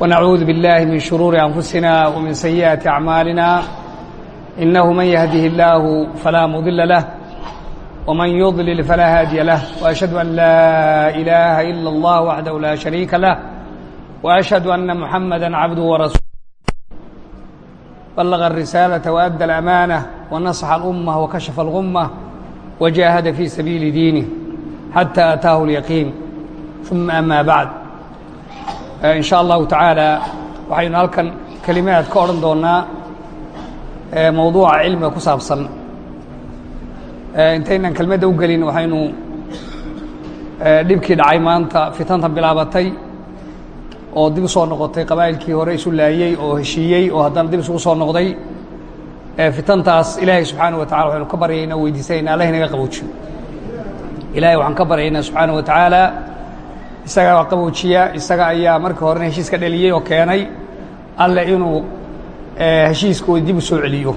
ونعوذ بالله من شرور أنفسنا ومن سيئات أعمالنا إنه من يهده الله فلا مضل له ومن يضلل فلا هادي له وأشهد أن لا إله إلا الله وحده لا شريك له وأشهد أن محمدا عبده ورسوله بلغ الرسالة وأدى الأمانة ونصح الأمة وكشف الغمة وجاهد في سبيل دينه حتى أتاه اليقين ثم أما بعد Eh, in sha allahu tacaala waxaynu halkan kelimaad ka odhan doonaa eh, mowduuca cilmiga ku saabsan. Eh, intaynan kelmadda u gelin waxaynu dhibkii dhacay maanta fitanta bilaabatay oo dib u soo noqotay qabaa'ilkii hore isu laayey oo heshiiyey oo haddana dib isugu soo noqday. Fitantaas ilaahay subxaana wa tacala waxaynu ka baryaynaa weydiisanaynaa allah inaga qaboojiyo. Ilaahay waxaan ka baryaynaa subxaana wa tacaala isagaa qaboojiya isaga ayaa markii horena heshiiska dheliyey oo keenay alle inuu heshiiskooda dib u celiyo.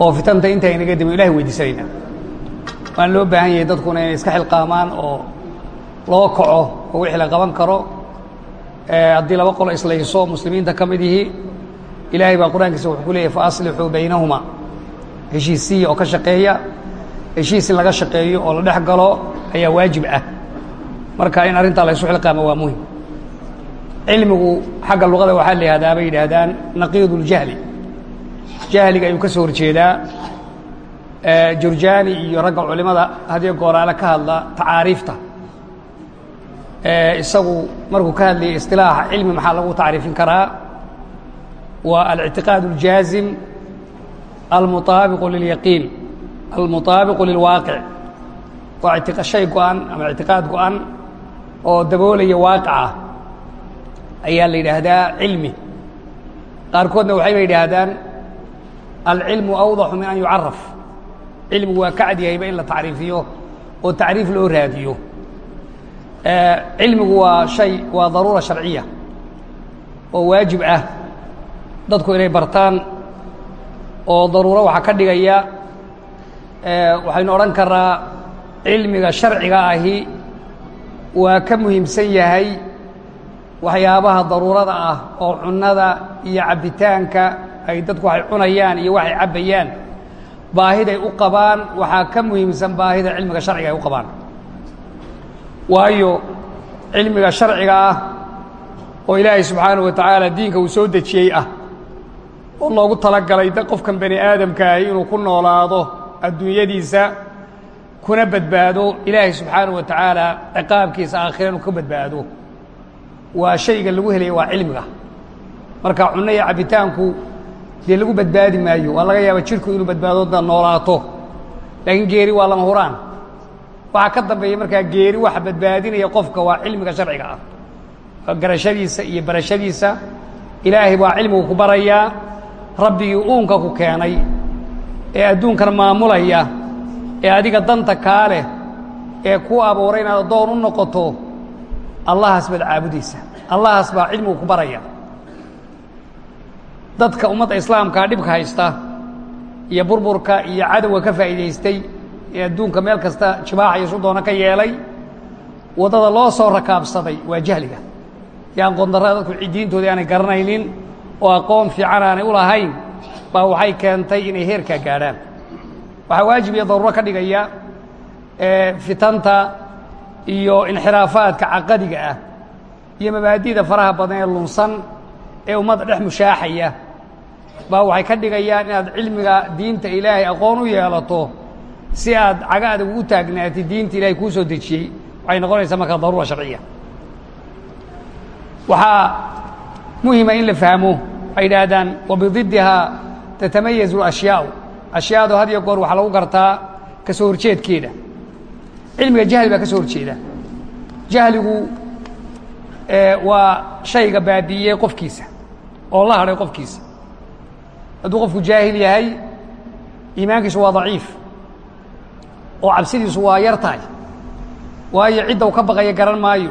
Oo fitanta inta inaga dimo ilahay weydiisanaynaa. Waan loo baahan yahay dadkuna inay iska xilqaamaan oo loo kaco oo wixii la qaban karo. Haddii laba qolo islayso muslimiinta ka mid ihi ilaahay baa qur'aankiisa wuxuu ku leeyahy faaslixuu baynahuma. Heshiisiya oo ka shaqeeya heshiis in laga shaqeeyo oo la dhex galo ayaa waajib ah marka in arrintaa la ysu xilqaamo waa muhiim cilmigu xagga luqada waxaa la yihahdaa bay yidhaahdaan naqiid اljahli jahliga ayuu ka soo horjeedaa. Jurjaani iyo ragga culimada hadiyo gooraale ka hadla tacaariifta. Isagu markuu ka hadlayay isilaaxa cilmi maxaa lagu tacriifin karaa? Waa alictiqaad اljaazim almuaabiqu lilyaqiin. Almuaabiqu lilwaaqic waa shay go-an ama ictiqaad go-an oo daboolaya waaqicah ayaa la yidhaahdaa cilmi. Qaarkoodna waxayba yidhaahdaan alcilmu awdaxu min an yucaraf cilmigu waa ka cadyahayba in la tacriifiyo oo tacriif loo raadiyo. Cilmigu waa shay waa daruura sharciya oo waajib ah. Dadku inay bartaan oo daruuro waxaa ka dhigaya waxaynu odhan karaa cilmiga sharciga ahi waa ka muhiimsan yahay waxyaabaha daruurada ah oo cunnada iyo cabbitaanka ay dadku waxay cunayaan iyo waxay cabbayaan baahiday u qabaan waxaa ka muhiimsan baahida cilmiga sharciga ay u qabaan. Waayo cilmiga sharciga ah oo ilaahay subxaanaه wa tacaala diinka uu soo dejiyey ah oo loogu talagalay qofkan bani aadamka ahi inuu ku noolaado adduunyadiisa kuna badbaado ilaahay subxaanaه wa tacaala ciqaabkiisa aakhira inuu ka badbaado. Waa shayga lagu helaya waa cilmiga. Marka cunno iyo cabbitaanku dee lagu badbaadi maayo waa laga yaaba jirku inuu badbaado da noolaato. Laakiin geeri waa lama huraan. Waxaa ka dambeeya markaa geeri waxa badbaadinaya qofka waa cilmiga sharciga ah. Garashadiisa iyo barashadiisa ilaahay baa cilmigu ku barayaa rabbigii uunka ku keenay ee adduunkan maamulaya ee adiga danta kaa leh ee ku abuuray inaad addoon u noqoto allahaas baad caabudaysa allahaas baa cilmigu ku baraya. Dadka ummadda islaamkaa dhibka haysta iyo burburka iyo cadowga ka faa'iidaystay ee adduunka meel kasta jibaaxa iyo sudoona ka yeelay waddada loo soo rakaabsaday waa jahliga. Iyo aqoondarrada dadku diintoodii aanay garanaynin oo aqoon fiican aanay u lahayn baa waxay keentay inay heerkaa gaadhaan waxaa waajib iyo daruuro ka dhigaya fitanta iyo inxiraafaadka caqadiga ah iyo mabaadi'da faraha badan ee lunsan ee ummadda dhex mushaaxaya. Baa waxay ka dhigayaan inaad cilmiga diinta ilaahay aqoon u yeelato si aad caga adag ugu taagnaatid diinta ilahay kuu soo dejiyey. Waxay noqonaysaa markaa daruura sharciya. Waxaa muhima in la fahmo waxay yidhaahdaan wabididdihaa tatamayazu ashyaau ashyaadu had iyo goor waxaa lagu gartaa ka soo horjeedkeeda. Cilmiga jahli baa ka soo horjeeda. Jahligu waa shayga baabi'iyey qofkiisa oo la hadhay qofkiisa. Hadduu qofku jaahil yahay iimaankiisu waa daciif oo cabsidiisu waa yar tahay waayo cidda uu ka baqaya garan maayo.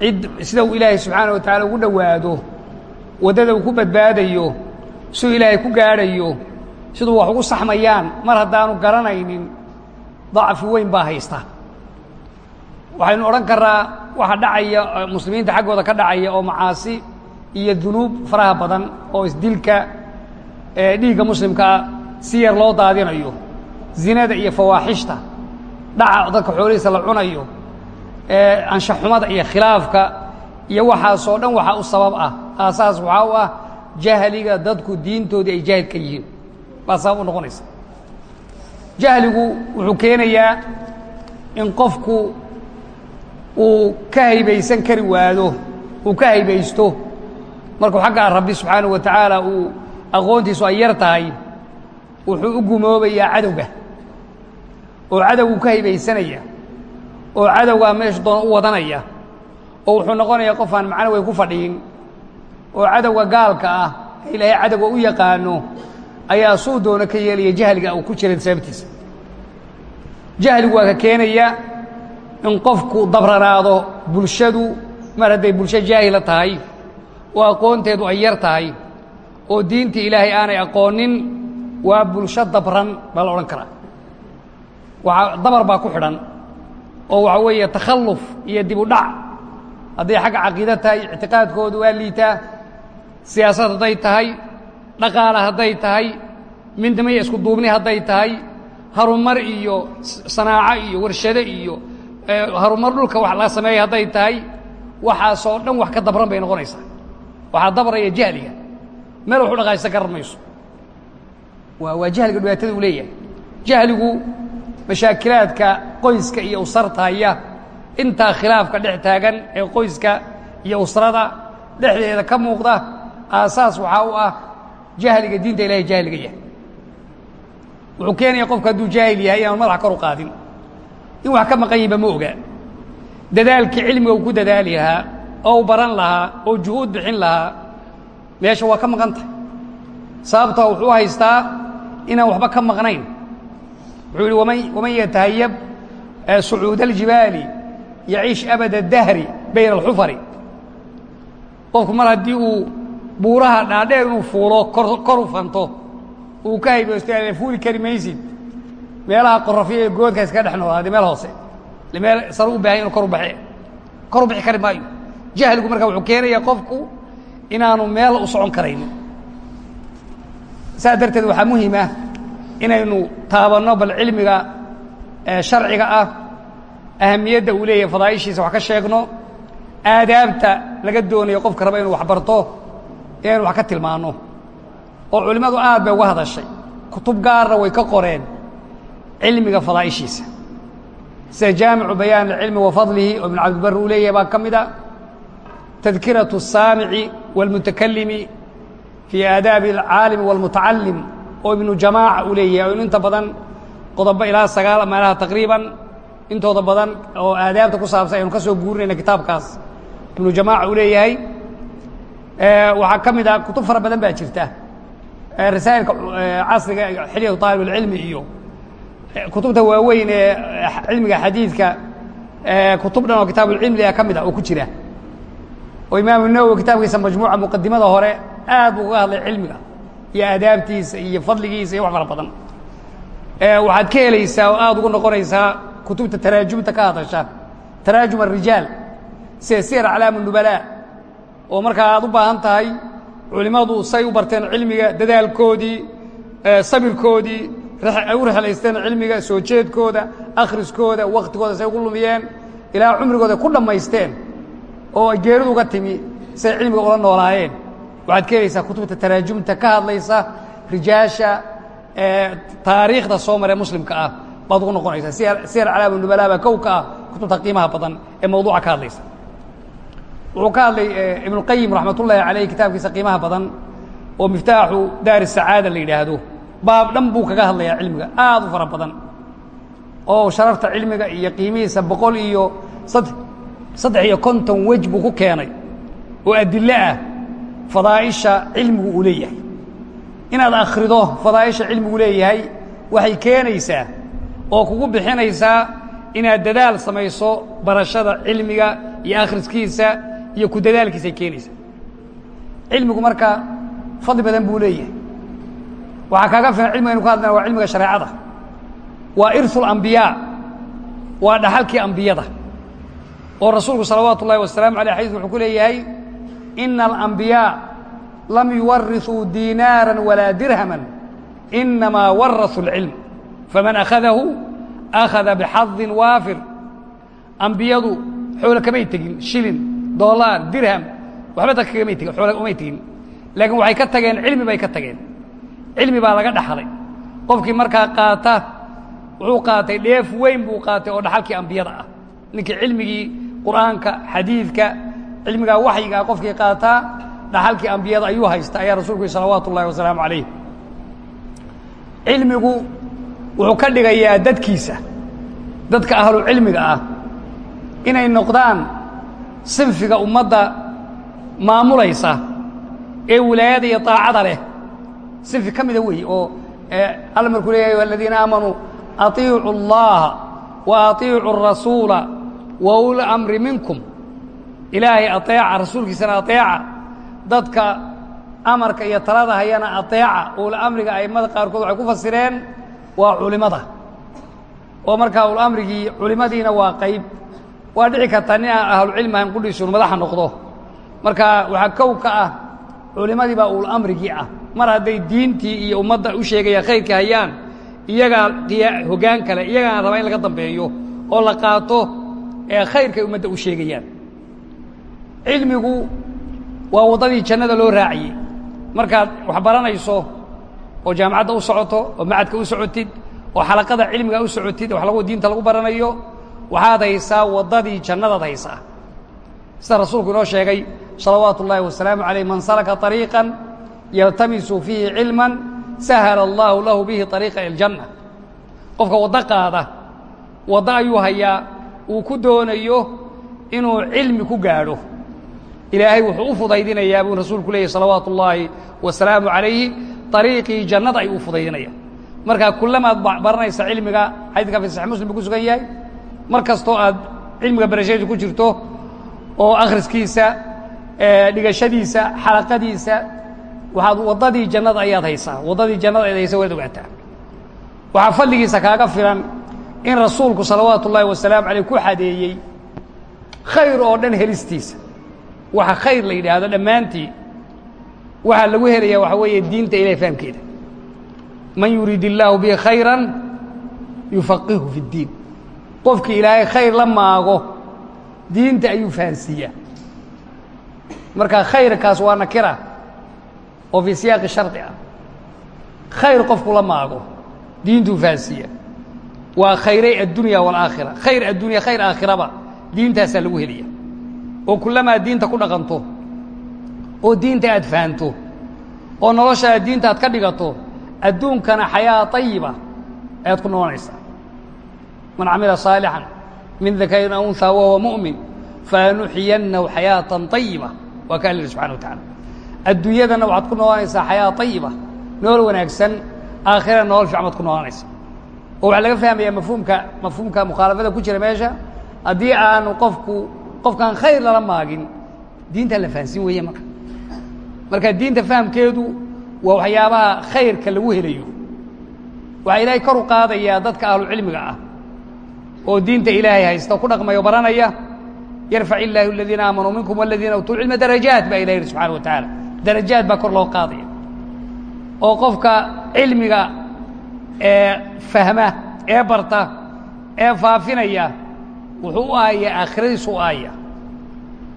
Cid sida uu ilaahay subxaana wa tacaala ugu dhowaado waddada uu ku badbaadayo siduu ilaahay ku gaadhayo siduu wax ugu saxmayaan mar haddaanu garanaynin dacfi weyn baa haysta. Waxaynu odhan karaa waxa dhacaya muslimiinta xaggooda ka dhacaya oo macaasi iyo dunuub faraha badan oo isdilka dhiigga muslimkaa si yar loo daadinayo. Zinada iyo fawaaxishta dhaca dadka xoolihiisa la cunayo anshaxumada iyo khilaafka iyo waxaasoo dhan waxaa u sabab ah aasaas waxaa u ah jahliga dadku diintoodii ay jaahil ka yihiin baa sabab u noqonaysa. Jahligu wuxuu keenayaa in qofku uu ka haybaysan kari waado uu ka haybaysto. Markuu xagga rabbi subxaanahu wa tacaala uu aqoontiisu ay yar tahay wuxuu u gumoobayaa cadowga oo cadowgu ka haybaysanaya oo cadowgaa meesha doona u wadanaya oo wuxuu noqonayaa qof aan macno weyn ku fadhiin oo cadowga gaalka ah ilaahay cadowga u yaqaano ayaa suu doona ka yeelaya jahliga uu ku jiray sababtiisa. Jahligu waa ka keenaya in qofku dabranaado bulshadu mar hadday bulsho jaahila tahay oo aqoonteedu ay yar tahay oo diintii ilaahay aanay aqoonin waa bulsho dabran baa la odhan karaa. Waa dabar baa ku xidhan oo waxaa weeye takhalluf iyo dib u dhac. Hadday xagga caqiida tahay ictiqaadkoodu waa liitaa siyaasad hadday tahay dhaqaale hadday tahay midnimo iyo isku duubni hadday tahay harumar iyo sanaaco iyo warshado iyo harumar dhulka wax la sameeya hadday tahay waxaasoo dhan wax ka dabran bay noqonaysaa. Waxaa dabraya jahliga. Meel waxu dhaqaajisa garan mayso waa waa jahliga dhibaatada uu leeyahay. Jahligu mashaakilaadka qoyska iyo usarta haya intaa khilaafka dhex taagan ee qoyska iyo usrada dhexdeeda ka muuqda aasaas waxaa u ah jahliga diinta ilahay jahliga yahay. Wuxuu keenaya qofku hadduu jaahil yahay inaanu madaxa kor u qaadin. In wax ka maqan ma oga. Dadaalkii cilmiga uu ku dadaali lahaa oo u baran lahaa oo juhuud bixin lahaa meesha waa ka maqan tahay. Sababtoo wuxuu haystaa inaan waxba ka maqnayn. Wuxuu yihi waman waman yatahayab sucuud aljibaali yaciish abada dahri bayna alxufari. Qofku mar haddii uu buuraha dhaadheer inuu fuulo kor u fanto. Uu ka haybaysto fuuli kari maysid. Meelaha qorafyo ee goodka iska dhex noolaade meel hoose. Meel sare u baahanya inu kor u baxe kor u bixi kari maayo. Jahligu marka wuxuu keenaya qofku inaanu meel u socon karaynin saas darteed waxaa muhima inaynu taabanno bal cilmiga sharciga ah ahamiyadda uu leeyahay fadaa'ishiisa wax ka sheegno aadaabta laga doonayo qofka raba inuu wax barto inaynu wax ka tilmaanno oo culimmadu aad bay uga hadashay kutub gaarna way ka qoreen cilmiga fadaa'ishiisa sida jaamicu bayaan alcilmi wa fadlihi oo ibnu cabdilbarri uu leeyahay baa ka mid a tadkiraةu الsaamici wاlmutakalimi fii aadaabi alcaalimi wاlmutacalim oo ibnu jamaaca uu leeyahay o inta badan qodobo ilaa sagaal meelaha taqriiban intooda badan oo aadaabta ku saabsan aynu ka soo guurinayna kitaabkaas ibnu jamaaca uu leeyahay waxaa ka mid ah kutub fara badan baa jirta rasaa'ilka casriga xiliyatu طaalib اlcilmi iyo kutubta waaweyn ee cilmiga xadiidka kutub dhan oo kitaab ulcilmi ka mid ah oo ku jira oo imaamu nawowi kitaabkiisa majmuuca muqadimada hore aad buu uga hadlay cilmiga iyo aadaabtiisa iyo fadligiisa iyo wax fara badan waxaad ka helaysaa oo aad ugu noqonaysaa kutubta taraajumta ka hadasha taraajum الrijaal sida siyar aclaam الnubalaa oo markaa aad u baahan tahay culimmadu say u barteen cilmiga dadaalkoodii sabirkoodii ay u rexlaysteen cilmiga soo jeedkooda akhriskooda waktigooda say ugu lumiyeen ilaa cumrigooda ku dhammaysteen oo ay geeridu uga timi say cilmiga ula noolaayeen. Waxaad ka helaysaa kutubta taraajumta ka hadlaysa rijaasha taariikhda soo maree muslimka ah baad ugu noqonaysaa. Siyar calaam nubalaa baa kow ka ah kutubta qiimaha badan ee mawduuca ka hadlaysa wuxuu ka hadlay ibnuqayim raxmat ullaahi caleyh kitaabkiisa qiimaha badan oo miftaaxu daari sacaada la yidhaahdo. Baab dhan buu kaga hadlayaa cilmiga aad u fara badan. Oo sharafta cilmiga iyo qiimihiisa boqol iyo sad saddex iyo konton wej buu ku keenay oo adilo ah fadaa'isha cilmigu uu leeyahay. Inaad akhrido fadaa'isha cilmigu leeyahay waxay keenaysaa oo kugu bixinaysaa inaad dadaal samayso barashada cilmiga iyo akhriskiisa iyo ku dadaalkiisay keenaysaa cilmigu marka fadli badan buu leeyahay. Waxaa kaaga filan cilmiga aynu ka hadlayna waa cilmiga shareecada. Waa irsu lambiyaa waa dhaxalkii ambiyada oo rasuulku salawaatu ullahi wasalaamu aleyh xadis wuxuu ku leeyahay ina alambiyaa lam yuwarisuu diinaara walaa dirhaman inamaa warasuu اlcilm faman akhadahu akhada bixadin waafir. Ambiyadu xoole kamay tegin shilin doolaar dirham waxba dadka kamay tegin xoole umay tegin laakiin waxay ka tageen cilmi bay ka tageen. Cilmi baa laga dhaxlay qofkii markaa qaata wuxuu qaatay dheef weyn buu qaatay oo dhaxalkii ambiyada ah. Ninkii cilmigii qur'aanka xadiidka cilmigaa waxyigaa qofkii qaataa dhaxalkii ambiyada ayuu haysta ayaa rasuulku salawaatu ullahi wasalaamu calayh. Cilmigu wuxuu ka dhigayaa dadkiisa dadka ahlu cilmiga ah inay noqdaan sinfiga ummadda maamulaysa ee wilaayada iyo daacada leh sinfi ka mida weeye oo alla markuu leeya ayuha aladiina aamanuu atiicu اllaha wa atiicu الrasuula wa uli amri minkum ilaahay aeeca rasuulkiisana aeeca dadka amarka iyo talada hayana aeeca uli amriga a'immada qaarkood waxay ku fasireen waa culimada oo markaa ul amrigii culimadiina waa qayb waa dhici kartaa nin aan ahlucilmi ahayn qudhiisuun madaxa noqdo. Marka waxaa kow ka ah culimadii baa ul amrigii ah. Mar hadday diintii iyo ummadda u sheegayaan khayrka hayaan iyagaa hoggaan kale iyagaana rabaa in laga dambeeyo oo la qaato ee khayrkay ummadda u sheegayaan. Cilmigu waa waddadii jannada loo raaciyey. Markaad wax baranayso oo jaamacadda u socoto oo macadka u socotid oo xalaqada cilmiga u socotid wax lagu diinta lagu baranayo waxaad haysaa waddadii jannadaad haysaa. Sida rasuulku inoo sheegay salawaatu ullaahi wasalaamu calayh man salaka طariiqan yaltamisu fiihi cilman sahala allaahu lahu bihi طariiqa iljanna qofka waddo qaada waddo ayuu hayaa uu ku doonayo inuu cilmi ku gaadho. Ilaahay wuxuu u fudaydinayaa buu rasuulku leeyahy salawaatu ullaahi wasalaamu calayhi ariiqii jannada ayuu u fudaydinaya markaa kullamaad baranaysa cilmiga xadidka fi saxi muslim ku sugan yahay mar kastoo aad cilmiga barashadiisa ku jirto oo akhriskiisa dhigashadiisa xalaqadiisa waxaad waddadii jannada ayaad haysaa. Waddadii jannada ayaad haysa waad ogaataa. Waxaa fadligiisa kaaga filan in rasuulku salawaatu ullaahi wasalaamu ku xadeeyey khayr oo dhan helistiisa. Waxa khayr la yidhaahdo dhammaantii waxaa lagu helaya waxaa weeye diinta ilahay fahamkeeda. Man yuriid illaahu bihi khayran yufaqihu fi اddiin qofkii ilaahay khayr la maago diinta ayuu fahansiiyaa. Marka khayrkaas waa nakira oo fii siyaaqi shardi ah. Khayr qofku la maago diintuu fahansiiya waa khayray addunya waalaakhira khayr addunya khayr aakhiraba diintaasaa lagu helaya oo kullamaa diinta ku dhaqanto oo diinta aad fahanto oo noloshaada diinta aad ka dhigato adduunkana xayaa طayiba ayaad ku noqonaysaa man camila saalixan min dakarin aw unhaa wahuwa mu'min faanuxiyanahu xayaatan ayiba waa ka alla subxana wa tacala adduunyadana waxaad ku noqonaysaa xayaa ayiba nool wanaagsan aakhirana nool fiican baad ku noqonaysaa oo waxaa laga fahmayaa mafhuumka mafhuumka mukhaalafada ku jira meesha haddii aanu qofku qofkaan khayr lala maagin diintaan la fahansiin weeye marka. Marka diinta fahamkeedu waa waxyaabaha khayrka lagu helayo. Waxaa ilaahay kor u qaadayaa dadka ahlucilmiga ah oo diinta ilaahay haysta ku dhaqmayo baranaya yarfac illaahi aladiina aamanuu minkum waladiina utuu cilma darajaat baa ilah yihi subxana wa tacaala. Darajaad baa kor loo qaadaya. Oo qofka cilmiga ee fahma ee barta ee faafinaya wuxuu aaya aakhiradiisu u aaya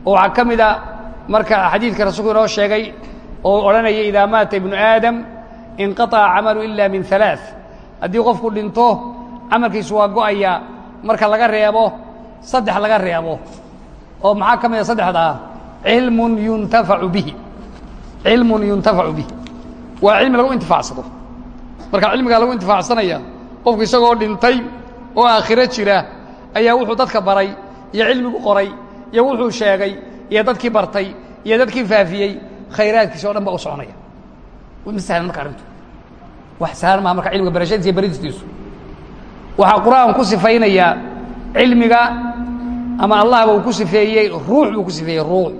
oo waxaa ka mid a marka xadiidka rasuulku inoo sheegay oo odhanaya idaa maata ibnu aadam inqaطaca camalu ila min halaaث haddii qofku dhinto camalkiisu waa go'ayaa marka laga reebo saddex laga reebo oo maxaa ka mid a saddexdaa cilmun yuntafacu bihi. Cilmun yuntafacu bihi. Waa cilmi lagu intifaacsado. Marka cilmigaa lagu intifaacsanaya qofku isagoo dhintay oo aakhiro jira ayaa wuxuu dadka baray iyo cilmigu qoray iyo wuxuu sheegay iyo dadkii bartay iyo dadkii faafiyey khayraadkiisa o dhan baa u soconaya. Ma sahlan marka arrintu. Wax sahlan maha marka cilmiga barashadiisa iyo baridistiisu waxaa qur'aan ku sifaynayaa cilmiga ama allahba uu ku sifeeyey ruux buu ku sifeeyey ruux.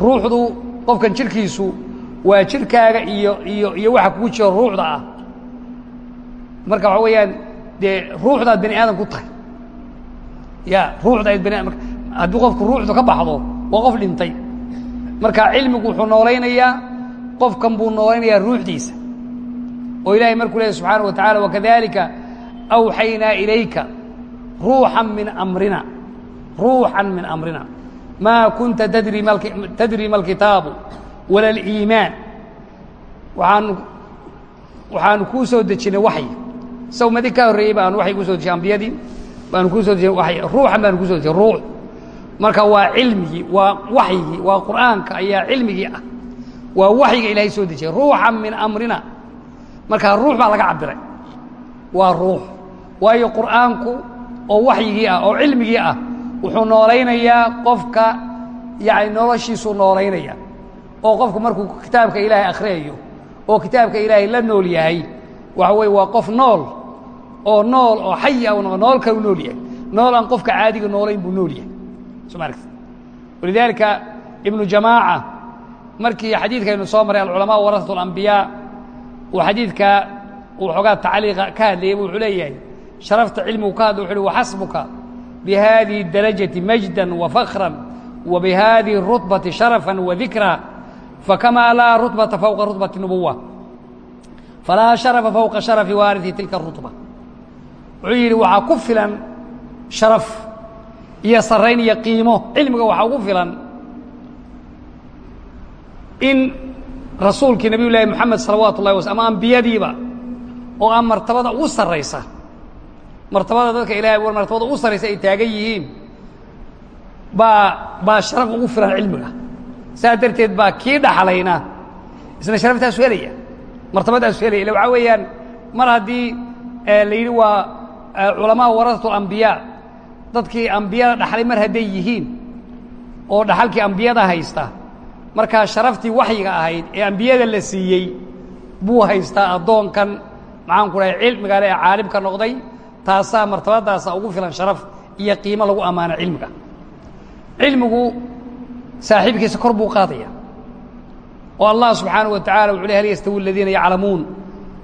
Ruuxdu qofkan jirhkiisu waa jirkaaga iyo iyo iyo waxa kugu jiro ruuxda ah. Marka waxa weeyaan dee ruuxdaad bani aadam tahay. Ya ruuxda ayd bani haddii qofku ruuxdu ka baxdo waa qof dhintay. Marka cilmigu wuxuu noolaynayaa qofkan buu noolaynayaa ruuxdiisa. Oo ilahay markuu leehay subxaana wa tacala wakadalika awxaynaa ilayka ruuxan min amrina ruuxan min amrina maa kunta tadri ma alkitaabu wala aliimaan waxaanu waxaanu kuu soo dejinay waxyi saw madi ka horreeyey baanu waxay ku soo dejiyey ambiyadii baanu kuu soo dejinay waxyi ruuxan baanu ku soo dejiyey ruux marka waa cilmigii waa waxyigii waa qur'aanka ayaa cilmigii ah waa waxyiga ilaahay soo dejiyey ruuxan min amrina markaa ruux baa laga cabiray waa ruux waayo qur'aanku oo waxyigii ah oo cilmigii ah wuxuu noolaynayaa qofka yani noloshiisuu noolaynaya. Oo qofku markuu kitaabka ilaahay akhriyayo oo kitaabka ilaahay la nool yahay waxa weye waa qof nool oo nool oo xayi ah nool kalu nool yahay. Nool aan qofka caadiga noolayn buu nool yahay. Soo ma walidaalika ibnu jamaaca markii xadiidkaynu soo maray alculamaa warasatu alambiyaa uu xadiidka uu xoogaa tacliiqa ka hadlayay wuxuu leeyahay sharafta cilmigu ka hadla wuxu uhi waxasbuka bihadihi darajati majdan wa fakran wa bihadihi rutbati sharafan wa dikra fakamaa laa rutbata fowqa rutbati nubuwa falaa sharafa fowqa sharafi waariثi tilka rutba. Wuxuu yidhi waxaa ku filan sharaf iyo sarrayn iyo qiimo cilmiga waxaa ugu filan in rasuulkii nabiy llaahi moxamed salawaatu ullahi wasl ama ambiyadiiba oo aan martabada ugu sarraysa martabada dadka ilahay war martabada ugu sarraysa ay taagan yihiin baa baa sharaf ugu filan cilmiga. Saas darteed baa kii dhaxlayna isna sharaftaasu helaya martabadaasu helaya illa waxaa weeyaan mar haddii la yidhi waa culamaa warasatu alambiyaa dadkii ambiyada dhaxlay mar hadday yihiin oo dhaxalkii ambiyada haysta markaa sharaftii waxyiga ahayd ee ambiyada la siiyey buu haystaa addoonkan maxaan ku dhahay cilmiga le ee caalimka noqday taasaa martabadaasa ugu filan sharaf iyo qiimo lagu ammaano cilmiga. Cilmigu saaxiibkiisa kor buu qaadaya oo allah subxaanaه wa tacala wuxu ley hal yastawi aladiina yaclamuun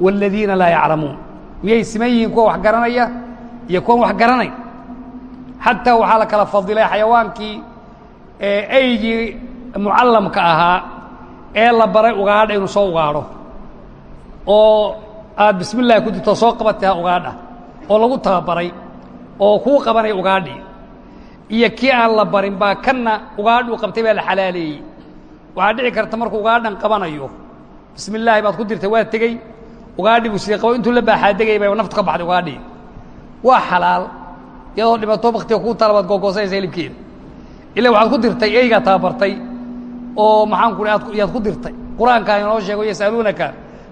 wاladiina laa yaclamuun. Miyay siman yihiin kuwa wax garanaya iyo kuwan wax garanay xataa waxaa la kala fadilay xayawaankii eeeygii mucallamka ahaa ee la baray ugaadha inuu soo ugaadho. Oo aad bismi llahi ku dirto soo qabatay ugaadha oo lagu tababaray oo kuu qabanaya ugaadhii iyo kii aan la barin baa kanna ugaadhuu qabtay baa la xalaaleeyey. Waxaa dhici karta markuu ugaadhan qabanayo bismi illaahi baad ku dirtay waa tegey. Ugaadhi buu sidii qabo intuu la baaxaadegay bay naftu ka baxday ugaadhii waa xalaal iyadoo dhibato baktiga kuu tala baad googoosanaysa hilibkeeda ila waxaad ku dirtay eygaa tababartay oo maxaan ku ad yaad ku dirtay. Qur'aankaa inoo sheego yas'aluunaka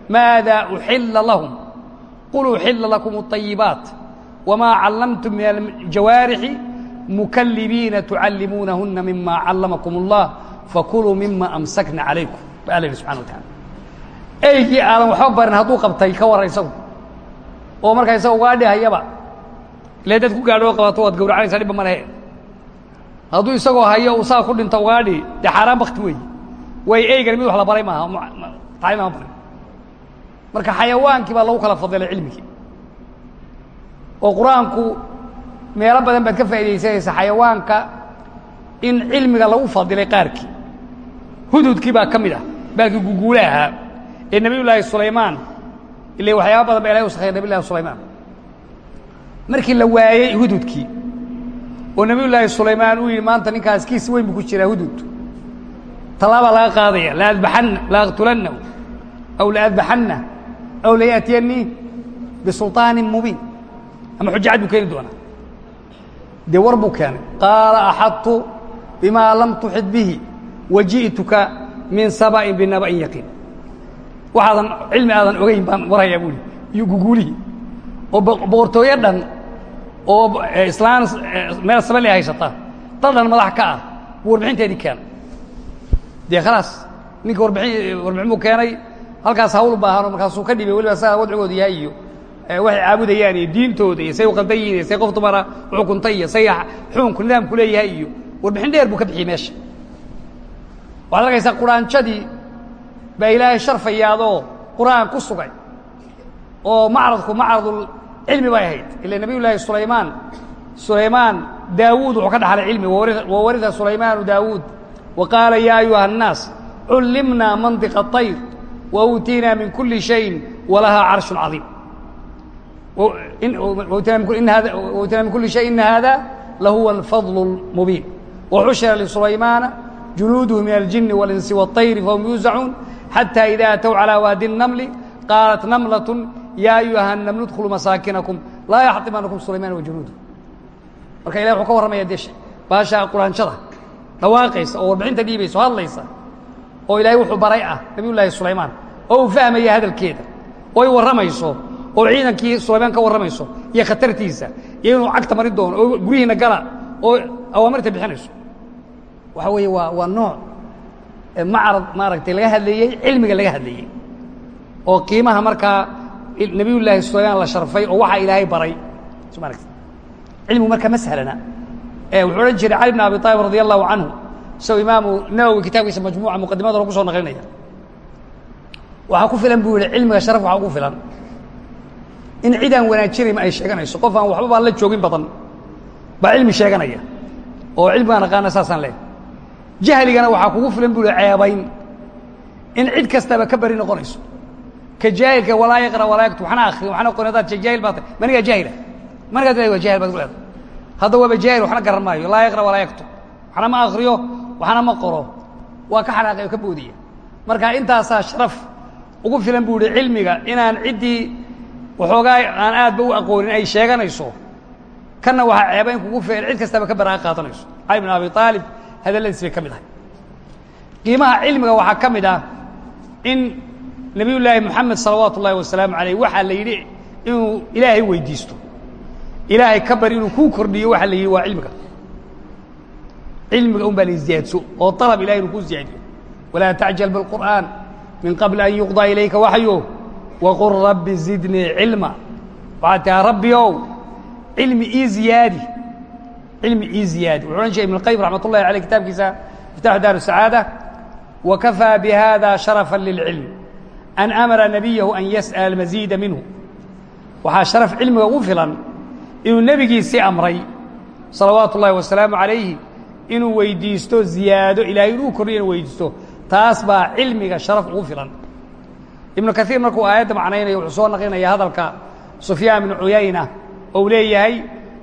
maada uxilla lahum qul uxilla lakum الطayibaat wmaa callamtum min aljawaarixi mukalibiina tucallimuunahuna mima callamakum اllah fakuluu mima amsakna calaykum ba alla yihi subxana wa taala eygii aadan waxba barin hadduu qabtay ka warran isagu oo markaa isaga ugaadhi hayaba ile dad ku gaadho oo qabato waad gawracanaysaa dhibba ma lehe hadduu isagoo hayo uu saa ku dhinto ugaadhi dee xaaraan bakti weeye way eygan mid wax la baray maaha tacliim ama barin marka xayawaankii baa lagu kala fadilay cilmigii. Oo qur'aanku meelo badan baad ka faaidaysanaysa xayawaanka in cilmiga lagu fadilay qaarkii. Hududkii baa ka mid ah baalkii guguule ahaa ee nebiy sulaymaan ila waxyaaba badan ba ilahay u sakhay nabiy sulaymaan markii la waayey hududkii oo nebiy sulaymaan uu yidhi maanta ninkaas kiis weyn bu ku jiraa hudud. Tallaabaa laga qaadaya laadbaxanna laaqtulannahu aw laadbaxanna aw layaatiyannii bisulطaanin mubiin ama xujo cad buu keeni doonaa dee war buu keenay qaala axadtu bimaa lam tuxid bihi wa ji'tuka min saba'in binaba'in yaqiin waxaadan cilmi aadan ogayn baan warhayaa buuhi iyo guguulihii oo boqortooyo dhan oo islaan meel sabali haysata dal dhan madax ka ah buu warbixinteedii keenay dee khalaas ninka warbixin warbixin buu keenay halkaas hawl baahanoo markaasuu ka dhibay weliba saa wadcigooda yahay iyo waxay caabudayaan iyo diintooda iyo say u qaldan yihin iyo say qof dumara uxukuntay iyo say xukunku nidaamku leeyahay iyo warbixin dheer buu ka bixiyey meesha waxaad arkaysaa quraanjadii baa ilaahay sharfayaadoo qur'aan ku sugay oo macradku macradul cilmi bay ahayd ila nebiy llaahi sulaymaan sulaymaan daawuud wuxuu ka dhaxlay cilmi wawarida sulaymaanu daawuud wa qaala yaa ayuha الnaas cullimnaa manطiqa الطayr wa uutiinaa min kuli shayin walahaa carshun cadiim uutiinaa min kuli shay ina hada lahuwa alfadl اlmubiin waxushira lisulaymaana junuuduhu min aljini waاlinsi wالطayri fahum yuuzacuun xatى ida atow calىa waadi الnmli qaalat namlaة yaa ayuha الnmlu dkhuluu masaakinakum laa yaxطimanakum sulaymaan wajunuudu marka ilahi wuxuu ka warramaya de baasha quraanshada dhawaaqaysa oo warbixinta dhiibaysa o hadlaysa oo ilaahay wuxuu baray ah nabiy llaahi sulaymaan. Oo uu fahmaya hadalkeeda. Oo ay warramayso oo ciidankii sulaymaan ka warramayso iyo khatartiisa iyo inuu cagta marin doono oo guryihiina gala oo awaamirta bixinayso. Waxa weeye waa waa nooc macrad maaragtay laga hadleeyey cilmiga laga hadleeyey oo qiimaha markaa nabiy llaahi sulaymaan la sharfay oo waxaa ilaahay baray. Cilmigu marka ma sahlana. Wuxuu odhan jiray cali bn abi aalib radi allahu canhu isagoo imaamu nawowi kitaabkiisa majmuuca muqadimada lagu soo naqlinaya. Waxaa ku filan buu yihi cilmiga sharaf waxaa ugu filan. In cid aan wanaajinayma ay sheeganayso qof aan waxba baan la joogin badan baa cilmi sheeganaya. Oo cilmigaan aqaana saasaan leehay jahligana waxaa kugu filan buu yihi ceebayn. In cid kastaba ka beri noqonayso. Ka jaahilka walaa yaqra walaa yaktub waxna akri waxna qori hadaad jaahil baa tahay manigaa jaahila? Markaad leedahay waa jahil baad ku leedahay. Hadda waaba jaahil waxna garan maayo. Laa yaqra walaa yaktub waxna ma akriyo waxna ma qoro. Waa ka xanaaqay oo ka boodiya. Marka intaasaa sharaf ugu filan buu yihi cilmiga inaan ciddii waxoogaa aan aadba u aqoonin ay sheeganayso kanna waxaa ceeba in kugu filan cid kastaba ka baraaqa qaadanayso. Cali bin abi aalib hadalladiis bay ka mid ahay. Qiimaha cilmiga waxaa ka mid ah in nabiy llaahi moxamed salawaatu ullaahi wasalaamu alayh waxaa la yidhi inuu ilaahay weydiisto. Ilaahay ka bari inuu kuu kordhiyo waxaa la yidhi waa cilmiga cilmiga un baa la ziyaadso oo dalab ilahay inuu kuu ziyaadiyo walaa tacjal biاlqur'aan min qabli an yuqضى ilayka waxyo waqul rabbi zidnii cilma waxaad tihaa rabbi ow cilmi ii ziyaadi cilmi ii ziyaadi wuxuu odhan jiray ibn اlqayim raxmat ullahi aleyh kitaabkiisa miftaxu daar الsacaadة wakafaa bihada sharafa lilcilm an amara nabiyahu an yas'ala almaziida minhu waxaa sharaf cilmiga ugu filan inuu nebigiisii amray salawaatu ullahi wasalaamu calayhi inuu weydiisto ziyaado ilaahay inuu kordhiyo inuu weydiisto. Taas baa cilmiga sharaf ugu filan. Ibnu kaiir markuu aayadda macnaynaya wuxuu soo naqlinaya hadalka sufyaan bnu cuyayna ou leeyahay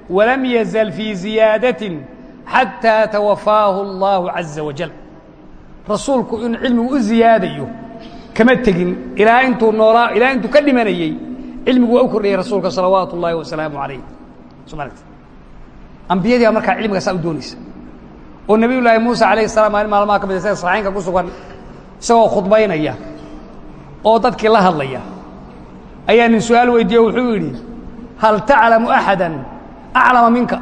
walam yazal fii ziyaadatin xataa tawafaahu allahu caza wajal rasuulku inuu cilmigu u ziyaadayo kama tegin. Ilaa intuu noolaa ilaa intuu ka dhimanayey cilmigu waa u kordhayay rasuulka salawaatu ullaahi wasalaamu calayh ambiyadii baa markaa cilmiga saa u doonaysa oo nebiy llaahi muusa alayh salam maalin maalmaha ka mid sida saxiinka ku sugan isagoo khudbaynaya oo dadkii la hadlaya ayaa nin su'aal weydiiye wuxuu yidhi hal taclamu axada aclama minka?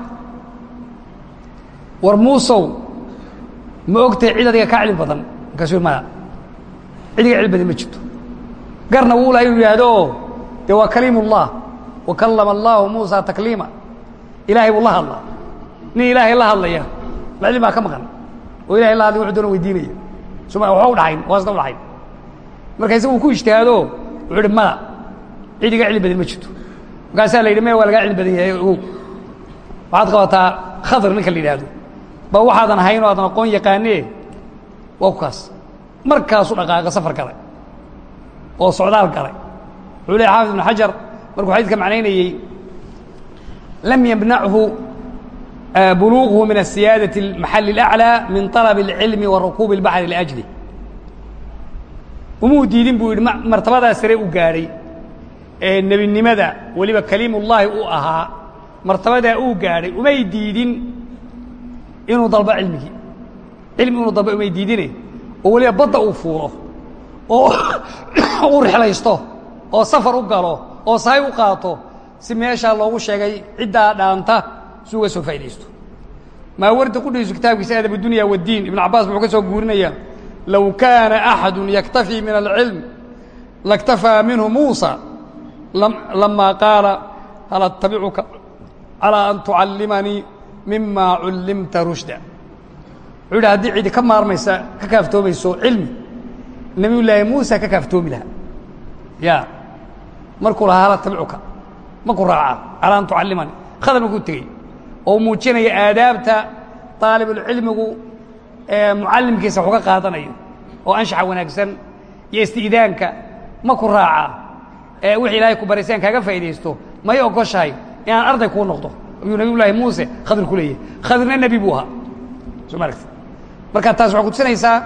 War muusow ma ogtahay cid adiga kaa cilmi badan? Markaasuu maya cid iga cilmi badan ma jirto. Garna wuu laha inuu yidhaahdo dee waa kaliim ullah wa kallama allaahu muusa takliima. Ilaahay buu la hadlaa. Nin ilaahay la hadlaya cilmi baa ka maqan. Oo ilahay la hadlay wuxuu doona weydiinaya suma waxba u dhaxayn waasna u dhaxayn marka isaga uu ku ijtihaado wuxuu ihi mada cid iga cilmi badan ma jirto. Markaasaa la yidhi maya waa lagaa cilmi badan yahay ogow. Waxaad qabataa khadr ninka la yidhaahdo. Ba waxaadan ahayn oo aadan aqoon yaqaanee waa ku kaas. Markaasu dhaqaaqa safar galay oo socdaal galay wuxuu lehy xaafid ibnu xajar markuu xadiidka macnaynayey lam yamnachu buluuغhu min الsiyaadaة الmaxali الأعlى min طalب الcilmi wa rakuub الbaxri لأjli umuu diidin buu yidhi martabadaa sare u gaadhay ee nebinimada weliba kaliim ullaahi u ahaa martabadaa uu gaadhay umay diidin inuu dalbo cilmigii cilmi inuu dalbo umay diidine oo weliba badda uu fuulo oo u rixlaysto oo safar u galo oo sahay u qaato si meeshaa loogu sheegay ciddaa dhaanta si uga soo faa'idaysto maawardi qudhiisu kitaabkiisa adab dunya wاddiin ibn cabaas wuxuu ka soo guurinaya low kaana axadu yaktafii min alcilm laktafaa minhu muusa lama qaala hal attabicuka calىa an tucallimanii mima cullimta rushda. Wuxuu yidhi haddii ka maarmaysa ka kaaftoomayso cilmi nabiy llaahi muusa ka kaaftoomi ya markuu lahaa hal attabicuka maku raacaa calaa an tucallimanii khadar markuu tegey oo muujinaya aadaabta طaalibulcilmigu mucallimkiisa wax uga qaadanayo oo anshaxa wanaagsan iyo isti'daanka. Ma ku raacaa wix ilaahay ku baraysaan kaaga faa'idaysto may ogoshahay inaan arday kuu noqdo. Ayuu nabiy llaahi muuse khadir ku leeyahay. Khadirna nebi buu ahaa. Soo ma aragti marka taas waxay kutusinaysaa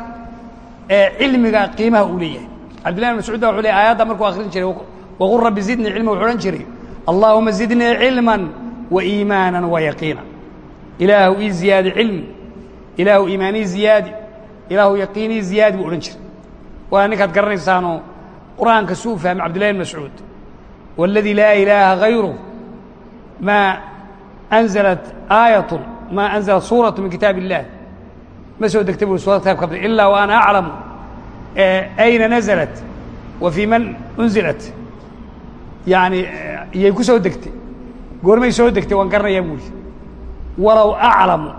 qiimaha uu leeyahay. Cabdillahi bn mascuud wuxuu leey aayadda markuu akrin jiray waqul rabbi zidnii cilma wuxuu odhan jiray allaahuma zidnii cilman wa yaqiina ilaahu ii ziyaadi cilmi ilaahu iimaanii ziyaadi ilaahu yaqiinii ziyaadi buu odhan jiray. Waa ninkaad garanaysaanoo qur'aanka suu fahmay cabdillahi bn mascuud. Wاladii laa ilaaha hayru maa anzalat aayatu maa anzalat suuratu min kitaab illah ma soo degtay bui suurad kitaabka ilaa wa ana aclamu ayna wa fii man unzilat. Yani iyay ku soo degtay goormay soo degtay waan garanayaa buuri walow aclamu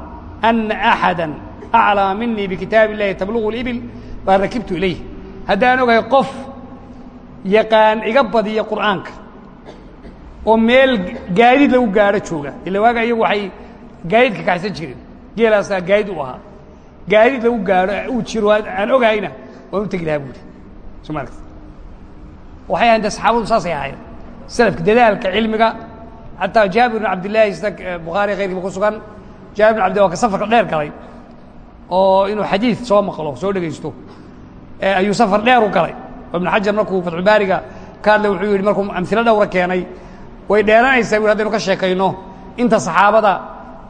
ana axada aclama minii bikitaab illahi tablugu اlibil baa rakibtu ilayh haddaan ogahay qof yaqaan iga badiya qur'aanka oo meel gaadiid lagu gaadho jooga ila waaga iyagu waxay gaadiidka kaxsan jireen geelaasaa gaadiid u ahaa. Gaadiid lagu gaadho uu jiro aan ogahayna waan u tegi lahaa buuri aragti waxay ahayn de saxaabadu saasay ahayn salafka dadaalka cilmiga xataa jaabir bn cabdillaahi sida bukhaari kayrkiiba ku sugan jaabir bin abdillah waa ka safarka dheer galay. Oo inuu xadiid soo maqlo soo dhegaysto. Ayuu safar dheer u galay. Oo ibn xajar markuu fatxubaariga ka hadlay wuxuu yidhi markuu amhilo dhowra keenay way dheeranaysaa bu hadaynu ka sheekayno. Inta saxaabada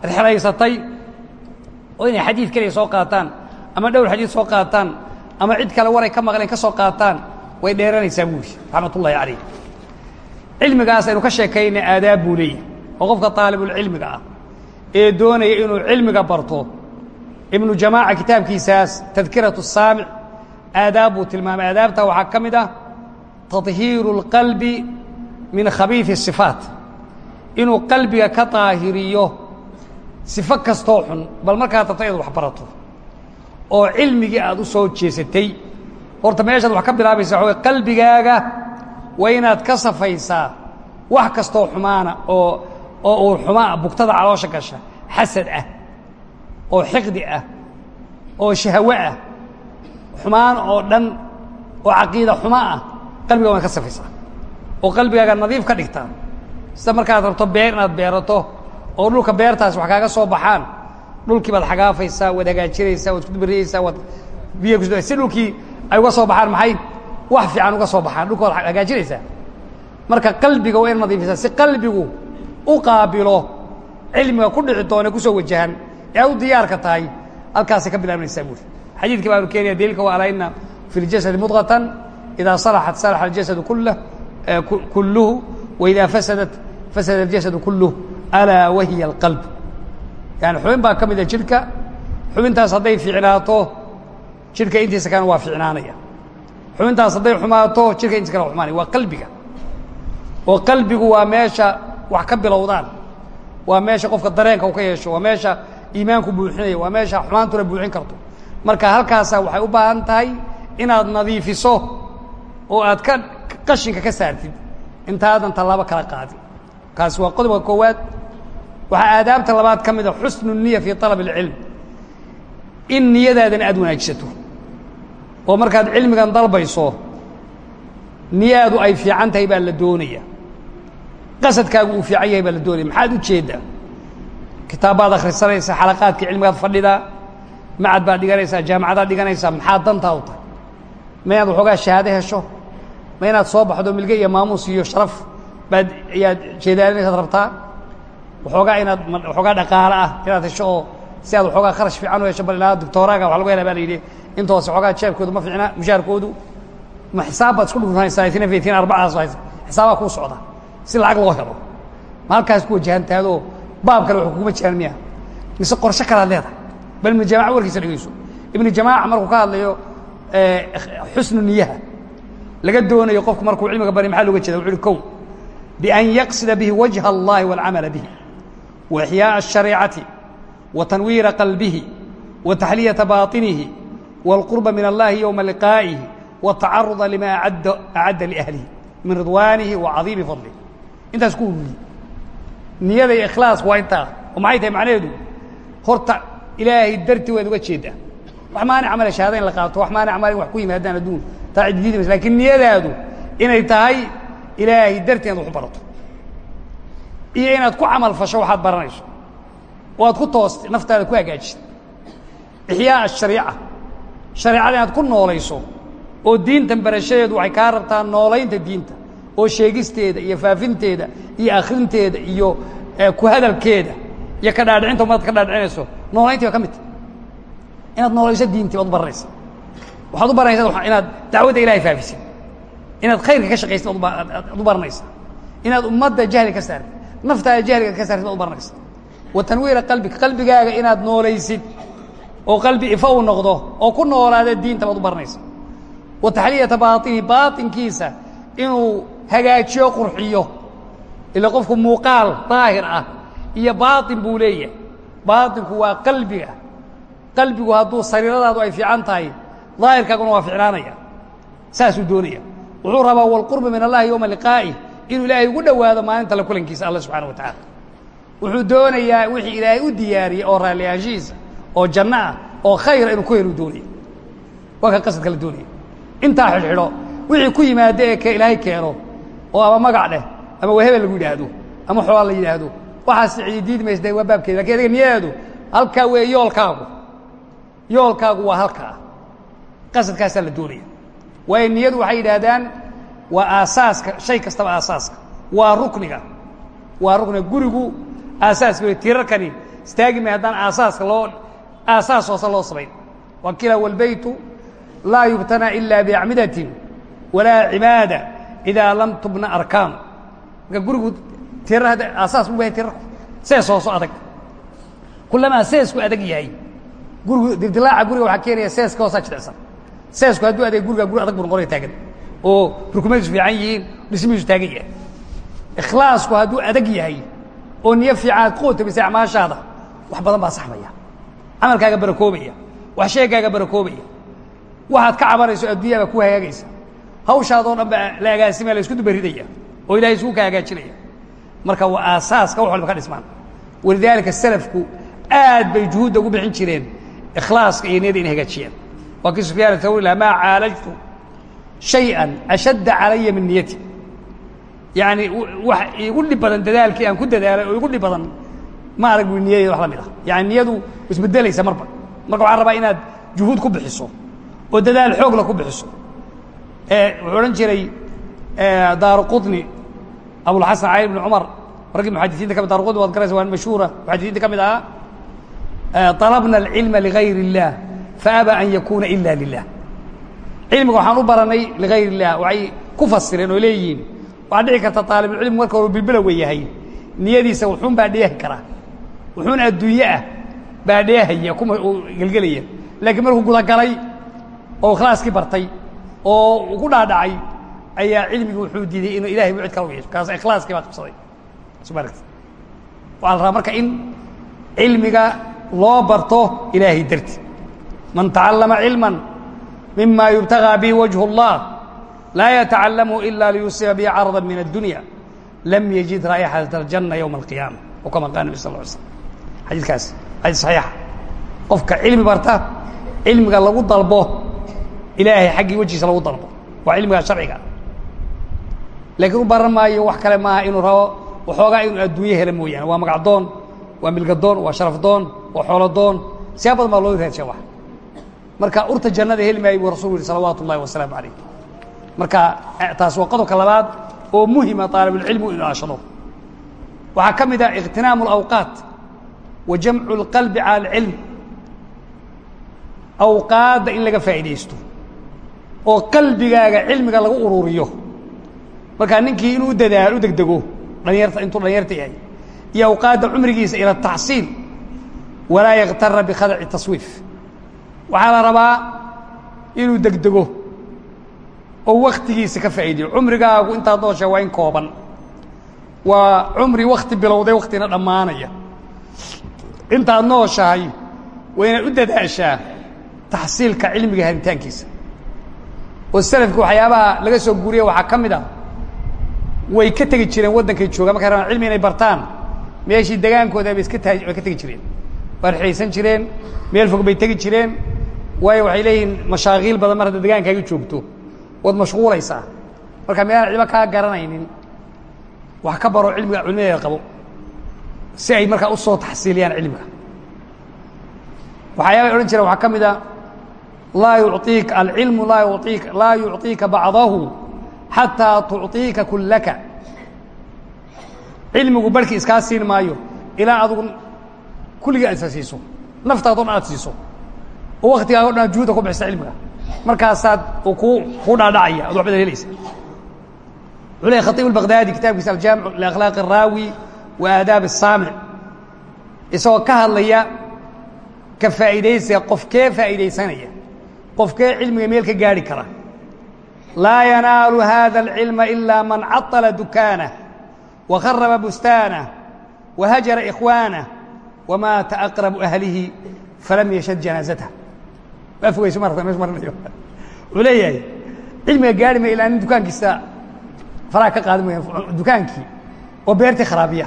rexlaysatay oo inay xadiid keliya soo qaataan ama dhowr xadiid soo qaataan ama cid kale waray ka maqleen ka soo qaataan way dheeranaysaa buuri raxmat ullahi calayh cilmigaas aynu ka sheekaynay aadaab buu leeyahay. oo qofka aalibulcilmiga ah ee doonaya inuu cilmiga barto ibnu jamaaca kitaabkiisaas tadkiratu saamic aadaab buu tilmaamay. Aadaabta waxaa ka mid ah tahiiru اlqalbi min khabiifi sifaat. Inuu qalbiga ka daahiriyo sifo kastoo xun bal markaad rabto inaad wax oo cilmigii aad u soo jeesatay. Horta meeshaad wax ka bilaabaysa waxa way qalbigaaga waa ka safaysaa wax kastoo xumaana oo oo uu xumaa bugtada caloosha gasha xasad ah oo xiqdi ah oo shahwe ah xumaan oo dhan oo caqiida xumo ah qalbiga waad ka safaysaa. Oo qalbigaaga nadiif ka dhigtaa. Sida markaad rabto beer inaad beerato oo dhulka beertaas wax kaaga soo baxaan dhulkii baad xagaafaysaa waad hagaajinaysaa waad kudbariyeysaa waad biya kus si dhulkii ay uga soo baxaan maxay wax fiican uga soo baxaan. Dhulka waad hagaajinaysaa marka qalbiga waa in nadiifisaa. Si qalbigu u qaabilo cilmiga ku dhici doone ku soo wajahan ee u diyaarka tahay halkaasay ka bilaabnaysaa buuri xadiidkii baanu keenaya daliilka waa alayna fi اljasadi mudqatan idaa salaxat salaxa aljasadu kulah kulluhu waidaa fasadat fasada aljasadu kulluh alaa wahiya alqalb yani xubin baa ka mida jidhka xubintaas hadday fiicnaato jidhka intiisa kalena waa fiicnaanaya xubintaas hadday xumaato jidhka intiisa kale wa xumaanaya waa qalbiga. Oo qalbigu waa meesha wax ka bilowdaan. Waa meesha qofka dareenka u ka yeesho. Waa meesha iimaanku buuxinaya. Waa meesha xumaantuna buuxin karto. Marka halkaasaa waxay u baahan tahay inaad nadiifiso oo aad ka qashinka ka saartid. Intaadan tallaabo kala qaadin. Kaasi waa qodobka koowaad. Waxaa aadaabta labaad ka mida xusnu niya fii طalab اlcilm in niyadaadana aad wanaajisato oo markaad cilmigan dalbayso niyaadu ay fiican tahay baa la doonaya. Qasadkaagu uu fiican yahay baa la doonaya. Maxaad ujeeddaa kitaabbaad akhrisanaysaa xalaqaadka cilmigaad fadhidaa macad baad dhiganaysaa jaamacadaad dhiganaysaa maxaad dantaa u tahay? Ma inaad waxoogaa shahaado hesho? Ma inaad soo baxdo milge iyo maamuus iyo sharaf baad ayaad jeedaalinaysaad rabtaa? Waxoogaa inaad waxoogaa dhaqaale ah inaad hesho oo si aad waxoogaa kharash fiican u hesho bal ilaa doctoraaga waxa lagu helaa baa la yidhi intoos waxoogaa jeebkoodu ma fiicna mushaarkoodu ma xisaab baad isku dhunsanaysaa itina fi itina arbacadaas haysa xisaabaa kuu socda si lacag loo helo ma halkaas ku wajahantaadoo baab kale wax kuguma jiraan miya mise qorshe kalaad leedahay bal ibnu jamaca warkiisa dhegeyso ibnu jamaaca markuu ka hadlayo xusnu niyaha laga doonayo qofku markuu cilmiga bari maxaa looga jeeda wuxu uhi kow bian yaqsida bihi wajha اllahi wاlcamala bihi wa ixyaaءa الشhareicati wa tanwiira qalbihi wa taxliyata baطinihi intaas ku ururiye niyada iyo ikhlaas waa intaa oo maxay tahay macnaheedu horta ilaahay dartii waad uga jeedaa wax maanic male shahaada in la qaato wax maanic male in wax ku yimaadaan adduun taa cid diidi maysa laakiin niyadaadu inay tahay ilaahay dartii inaad wax u barato iyo inaad ku camal fasho waxaad baranayso oo aad ku toost naftaada ku hagaajid shareecada inaad ku noolayso oo diintan barashadeedu waxay kaa rabtaa noolaynta diinta oo sheegisteeda iyo faafinteeda iyo akrinteeda iyo ku hadalkeeda iyo ka dhaadhicinta ummadad ka dhaadhicinayso noolayntii baa ka mid. Ta inaad noolayso diintii baad u baranaysa waxaad u baranaysa inaad dacwadda ilahay faafisid. Inaad khayrka ka shaqaysid aad u baranaysa inaad ummadda jahli ka saartid naftaada jahliga ka saartid baad u baranaysa wa tanwiira qalbiga qalbigaaga inaad noolaysid oo qalbi ifa uu noqdo oo ku noolaada diinta baad u baranaysa wa taxliyata baatini baatinkiisa inuu hagaajiyo qurxiyo. Ila qofku muuqaal daahir ah iyo baatin buu leeyahay. Baatinku waa qalbiga qalbigu hadduu sariiradaadu ay fiican tahay daahirkaaguna waa ficnaanaya saasuu doonaya. Wuxuu rabaa walqurba min allahi yowma liqaa'ih inuu ilaahay ugu dhowaado maalinta la kulankiisa alla subxana wa tacaala wuxuu doonayaa wixii ilaahay u diyaariyey oo raalliyaanshihiisa oo janno ah oo khayra inuu ku helu doonaya waa ka qasadka la doonaya intaa xidhxidho wixii ku yimaada ee ke ilaahay keeno oo ama magac dheh ama waa hebel lagu yidhaahdo ama xoolaa la yidhaahdo waxaas maysa de waa baabkeeda. Lakin adiga niyadaadu halkaa weeye yoolkaagu yoolkaagu waa halkaa. Qasadkaasaa la doonaya. Waayo niyadu waxay yidhaahdaan waa aasaaska shay kastaba aasaaska. Waa rukniga. Waa rukniga gurigu aasaaska tirarkani istaagi may haddaan aasaaska loo aasaas hoose loo samayn waa kila walbaytu laa yubtana ila biacmidatin walaa cimaada idaa lam tubna arkaanu marka gurigu tirar aasaas u bahay tirarku sees hooso adag. Kulamaa seesku adag yahay. Gurigu dildilaaca guriga waxaa keenaya seeska hoosaa jidicsan seesku hadduu adag guriga guri adag buu noqonaya taagan. Oo rukumadiisu fiican yihiin dhismihiisu taagan yahay. Ikhlaasku hadduu adag yahay oo niyo fiican aad ku acmaashaada wax badan baa saxmaya camalkaaga barakoobaya wax sheegaaga barakoobaya waxaad ka cabanayso adduunyaba ku hagaagaysa. Hawshaadoo dhan baa la agaasimaya la isku dubaridaya oo ilahay isugu ka hagaajinaya. Marka waa aasaaska wax walba ka dhismaan. Walidaalika salafku aad bay juhuudda ugu bixin jireen ikhlaaska iyo niyada inay hagaajiyaan. Waa kii sufyaan athawri laha maa caalajtu shayئan ashadda calaya min niyati. Yaani wax igu dhib badan dadaalkii aan ku dadaalay oo igu dhib badan ma arag bu niyadeeda wax la mid ah yani niyadu isbedelaysa marba marka waxaan rabaa inaad juhuud ku bixiso oo dadaal xoogla ku bixiso wuxuu odhan jiray daaru qطni abulxasan cali bn cumar raggii muxadisiinta ka mid dar qطni waad garaysa waa mashhuura muxadisiinta ka mid ahaa طalabna اlcilma ligayr الlah faaba an yakuna ila lilah cilmiga waxaan u baranay ligayr الlah waxay ku fasireen oo leeyihiin waxaa dhici karta طaalibulcilmi marka hore bilbilowa yahay niyadiisa wuxuun baa dheehi karaa wuxuuna adduunye ah baa dheehaya kuma gelgelaya laakiin markuu gudagalay oo ikhlaaskii bartay oo ugu dhaadhacay ayaa cilmigii wuxuu diiday inuu ilahay bu cid u yeesho. Kaas ikhlaaskii baa qabsaday. Smaart waxaa la rabaa marka in cilmiga loo barto ilaahay darti. Man tacallama cilman mima yubtagaa bihi wajhu اllah laa yatacalamu ila liyusiba bihi carda min addunya lam yajid raa'ixat اljanna ywma alqiyaama o qaala nabi sal l slam slm xadiikaas xadiis صaxiixa qofka cilmi barta cilmiga lagu dalbo ilaahay xaggii wejigiisa lagu dalbo. Waa cilmiga sharciga. Laakiin u baran maayo wax kale maaha inuu rabo waxoogaa inuu adduunye helo mooyaane. Waa magacdoon waa milgadoon waa sharafdoon waa xoolodoon siyaa badan baa loo raadsiya wax. Marka urta jannada heli maayo buu rasulku yihi salawaatu ullahi wasalaamu calayh. Marka taas waa qodobka labaad oo muhima aalibulcilmu inuu aashado. Waxaa ka mid ah ikhtinaamu اlawqaat wa jamcu اlqalbi cala alcilm awqaadda in laga faa'iidaysto oo qalbigaaga cilmiga lagu ururiyo. Markaa ninkii inuu dadaalo u degdego dhalinyarta intuu dhalinyarta yahay iyo awqaadda cumrigiisa ila taxsiil walaa yaktara bikhadaci taswiif. Waxaa la rabaa inuu degdego oo waktigiisa ka faa'iidayo cumrigaagu intaad nooshaa waa in kooban. Waa cumri wakti bilowday waktina dhammaanaya intaad nooshahay waa inaad u dadaashaa taxsiilka cilmiga haritaankiisa oo selafka waxyaabaha laga soo guuriya waxaa ka mid a way ka tegi jireen waddankay joogaan. Markay rabaan cilmi inay bartaan meeshii degaankooda bay iska taa way ka tegi jireen. Waa rixaysan jireen meel fog bay tegi jireen. Waayo waxay leeyihiin mashaakiil badan mar hadda degaankaaga joogto waad mashquulaysaa. Marka meelaan ciba kaa garanaynin wax ka baro cilmiga cilmideeda qabo si ay markaa usoo taxsiiliyaan cilmiga waxyaabay odhan jireen waxaa ka mid a laa yuiika alcilmu laa yuiika laa yucطiika bacdahu xataa tucطiika kullaka cilmigu barhkii iskaa siin maayo ilaa adigu kulligii aad isa siiso naftaado dhan aad siiso oo waktigaaga o dhan ad juhuda ku bixisa cilmiga markaasaad u ku kuu dhaadhacaya ad waxbada helaysa wuxuu lehy khaiib albakdaadi kitaabkiisa aljaamic liakhlaaq الraawi wa aadaab asaamic isagoo ka hadlaya ka faa'iidaysiga qofkee faa'iidaysanaya qofkee cilmiga meel ka gaarhi kara. Laa yanaalu haada alcilma ilaa man caطala dukaanah wa kharaba bustaanah wa hajara ikhwaanah wamaata aqrabu ahlihi falam yashad janaazatah waa fogeyso marta meesu maranayo wuxuu leeyahay cilmiga gaari ma ilaa nin dukaankiisa faraha ka qaada mooyaan dukaankii oo beertii kharaabiya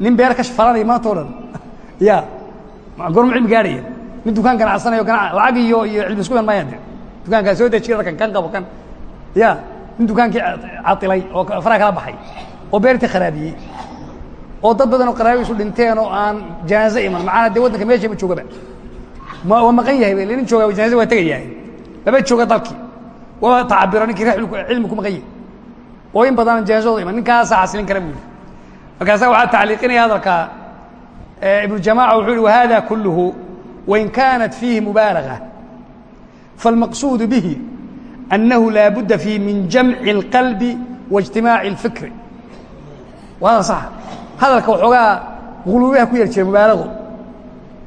nin beer ka falanaya maanta o dhan. Ya goorma cilmi gaadhaya nin dukaan ganacsanayo gana lacag iyo iyo cilmi isku iman maayaan. De dukaankaa soo dejiya kan kan qabo kan. Ya nin dukaankii cailay oo faraha kala baxay oo beertii kharaabiyey oo dad badan oo qaraabi isu dhinteen oo aan janaaze iman. Macaana dee waddanka meesha ma joogaba waa maqan yahay nin jooga janaze waa tegayahay lama jooga dalkii waa tacabiro ninkii cilmi ku maqan yahay. Oo in badan janaazadooda iman. Ninkaasaa xasilin kara bu yidhi marka isaga waxaa tacliiqinaya hadalka ibnu jamaca wuxuu yihi wahada kulluhu wain kaanat fiihi mubaalaga falmaqsuudu bihi annahu laa budda fiihi min jamci اlqalbi waijtimaaci اlfikri waa hadal hadalka waxoogaa guluubaha ku yar jira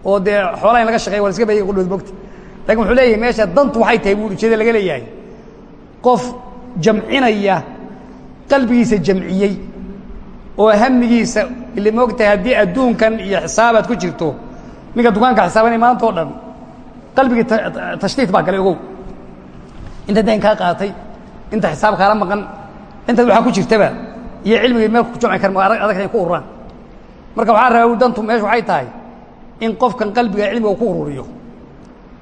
oo dee xoolaha in laga shaqeya wa la iska beeyay qudhood mogta laakiin wuxuu leeyahay meesha dantu waxay tahay buu ujeeda laga leeyahay. Qof jamcinaya qalbigiisa jamciyey oo hamigiisa ile moogtahay haddii adduunkan iyo xisaabaad ku jirto ninka dukaanka xisaabanay maanta o dhan qalbigii tashtiit baa galay ogow. Inta dayn kaa qaatay inta xisaab kaala maqan intaad waxaa ku jirtaba iyo cilmigii meel ku jamci kar adag inay ku ururaan. Marka waxaa rabaa dantu meeshu waxay tahay in qofkan qalbiga cilmiga uu ku ururiyo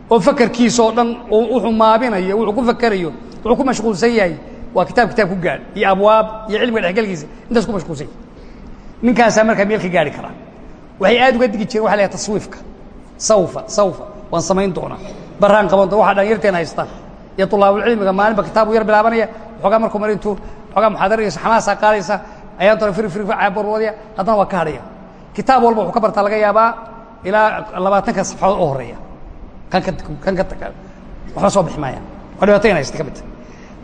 oo fakerkiisa oo dhan wuxuu maabinayo wuxuu ku fakerayo wuxuu ku mashquulsan yahay waa kitaab kitaab ku gaadh iyo abwaab iyo cilmiga dhexgelkiisa intaas ku mashquulsan yahay ninkaasaa markaa meel ka gaari karaa waxay aad uga digi jireen waxa la taswiifka. Sawfa sawfa. Waan samayn doonaa. Baraan qaban doona waxa dhalinyarteen haystaan iyo tulaabulcilmiga maalinba kitaabu yar bilaabanaya. Waxoogaa markuu mar intuu waxoogaa muxaadaraysa xamaasaa qaadaysa ayaan toona firi firi barwadaya haddana waa ka hadhaya. Kitaab walba wuxuu ka bartaa laga yaabaa ilaa labaatanka safxadood oo horreeya kan ka kan ka waxba soo bixi maayaan waa dhibaatayna haysta ka mid.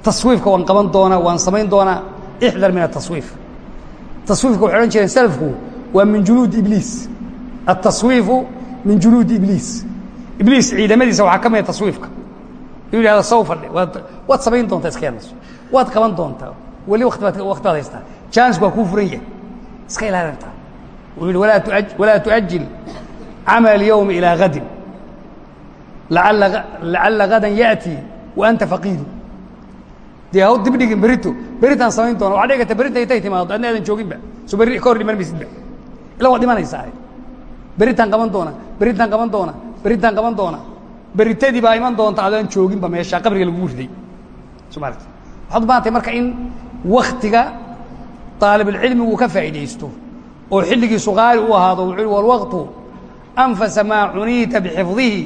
Taswiifka waan qaban doonaa waan samayn doonaa. Ixdar min ataswiif taswiifka waxay odhan jireen selafku waa min juluudi ibliis. Ataswiifu min juluudi ibliis. Ibliis ciidamadiisa waxaa ka mida taswiifka. Inuu yihahdo sow fadhi. Waad samayn doontaa iska yarnas waad qaban doontaa weli waktibaad haystaa. Jans waa kuu furan yahay. Iska ilaalinta. Wuxuu yidhi walaa tuajil camal اlyowm ilaa gadin. Lacalla gadan yaأti wa anta faqiidu. Dee haw dibdhigin berito beritaan samayn doona waxa dhigi karta berita intay timaado. Adna aadan jooginba so berri ka hor dhiman maysidba ila waad dhimanaysaa? Beritaan qaban doona. Beritaan qaban doona. Beritaan qaban doona. Beritadii baa iman doonta adaan jooginba meesha qabriga lagugu riday so waxaad u marka in waktiga طaalibulcilmigu ka faa'iidaysto oo xilligiisu qaali u ahaado wuxuu walwaqtu anfasa maa cuniita bixifdihi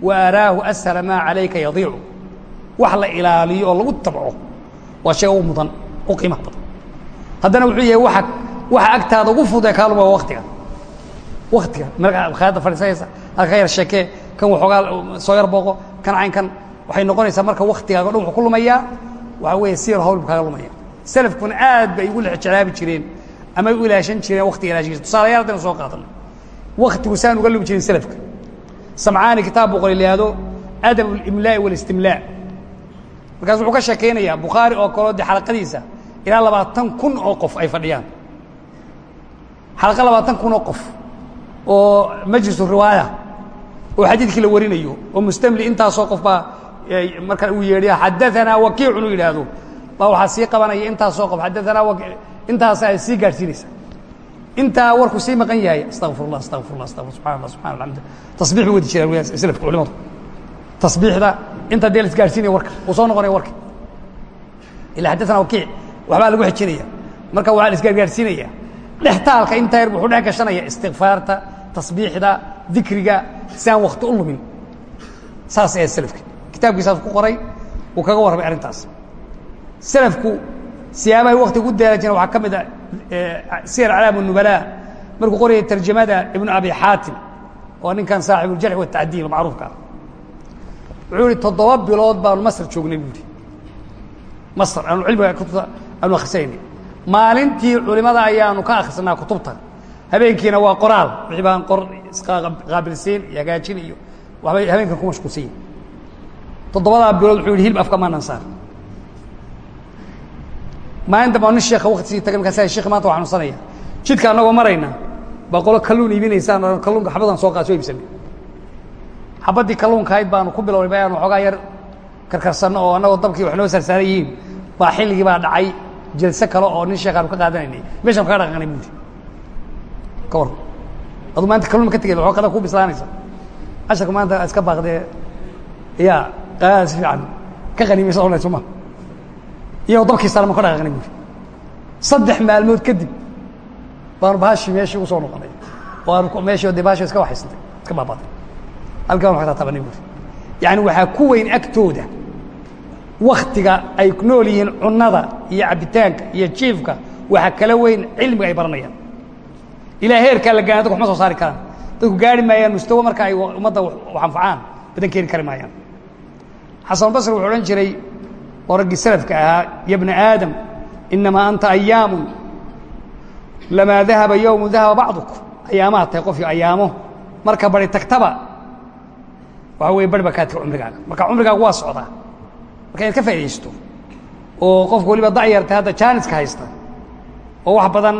wa araahu ashla maa calayka yadiicu. Wax la waa shay u mudan u qiimaha badan. Haddana wuxuu yahay waa waxa agtaada ugu fudee kaaluma waa waktiga waktiga markaa khayadda fadhiisanaysa halka ka yar sheekee kan waxoogaa soo yar booqo kan caynkan waxay noqonaysaa marka waktigaaga dhan wuxuu ku lumayaa waxaa weeye siyar hawl bu kaaga lumaya salafkuna aad bay igu lexjalaabi jireen ama u ilaashan jireen waktiga ilaashigiisa tusaalayaal haddaynu soo qaadano waktigu saan uga lumi jirin salafka. Samcaani kitaab buu qoray lihaado adab اlimlaa'i wاlistimlaa markaas wuxuu ka sheekaynayaa bukhaari oo kaleo de xalaqadiisa ilaa labaatan kun oo qof ay fadhiyaan. Xalaqo labaatan kun oo qof oo majlisu riwaaya oo xadiidkii la warinayo oo mustamli intaasoo qof baa marka uu yeedhiya xadaanaa wakiicun uu yidhaahdo baa waxaa sii qabanaya intaasoo qof xadaanaa waki intaasa ay sii gaadhsiinaysa intaa warku sii maqan yahay astaqfirullah astaqfirullah astaqfir subxana allah subxana allah alxamdu tasbiix bay wadi jireen slafka culimadu tasbiixda inta dee laisgaarsiinaya warka uu soo noqonaya warka. Ila xaddaana wakiic waxbaa lagu xejinaya marka waxaa la isgaargaarsiinaya dhextaalka intaa yar wuxuu dhex gashanaya tasbiixda dikriga si aan u lumin. Saas ee selafka kitaabkiisaas ku qoray uu kaga warramay arrintaas. Selafku siyaabahay waktiga u daala jireen waxaa ka mid ah, eh, a siyar calaam nubalaa markuu qorayay abi xaatim oo ninkan saaxibuuljarxi watacdiil macruufka ah wuxuu ihi toddoba bilood baanu masr joognay buu ihi masr aanu cilmiga kutubta aanu akhrisanayna maalintii culimada ayaanu ka akhrisanaa kutubta habeenkiina waa qoraal wixii baan qor isqaabilsiin iyo hagaajin iyo waxbay habeenkan ku mashquulsan yihiin toddobadaa bilood wuxuu yihi hilb afka maanan saar. Maalinta baa nin sheeka waktisii tagay markaasa shekh maanta waa xanuunsanaya jidka annagoo marayna baa qolo kalluun iibinaysaan o kalluunka xabadan soo qaad soo iibsanay xabaddii kalluunka ahayd baanu ku bilownay ba aanu waxoogaa yar karkarsanno oo annagoo dabkii wax noo saarsaaran yihiin. Baa xilligii baa dhacay jalse kale oo nin sheekh aanu ka qaadanaynay. Meeshaan kaga dhaqanay buuri ka war aduu maanta kalluun ka tegay waxoo kada ku bislaanaysa. Casharka maanta iska baaqdee yaa qaada si fiican. Ka qaniimaysa onay soo ma iyagoo dabkii saarma ka dhaqaaqnay buuri saddex maalmood kadib baanu bahashi meeshii u soo noqonay. Oo aanu meeshii de bahashi iska waxaysantay iska baabaatay halkaa baan xataa tabanay buuri yacani waxaa ku weyn agtooda. Waktiga ay nool yihiin cunnada iyo cabitaanka iyo jiifka waxaa kala weyn cilmiga ay baranayaan. Ilaa heerkaa la gaana dadku waxma soo saari karaan. Dadku gaari maayaan mustawa marka ay ummadda wax anfacaan badan keeni kari maayaan. Xasan basri wuxuu odhan jiray oo raggii salafka ahaa ya bna aadam inamaa anta ayaamu lamaa dahaba yowmu dahaba bacduk ayaamaha tahay qofkii ayaamo. Marka bari tagtaba waxa weye bari baa kaa taga cumrigaaga marka cumrigaaga waa socdaa marka inaad ka faa'idaysto oo qofka waliba dacyarta hadda jaaniska haysta oo wax badan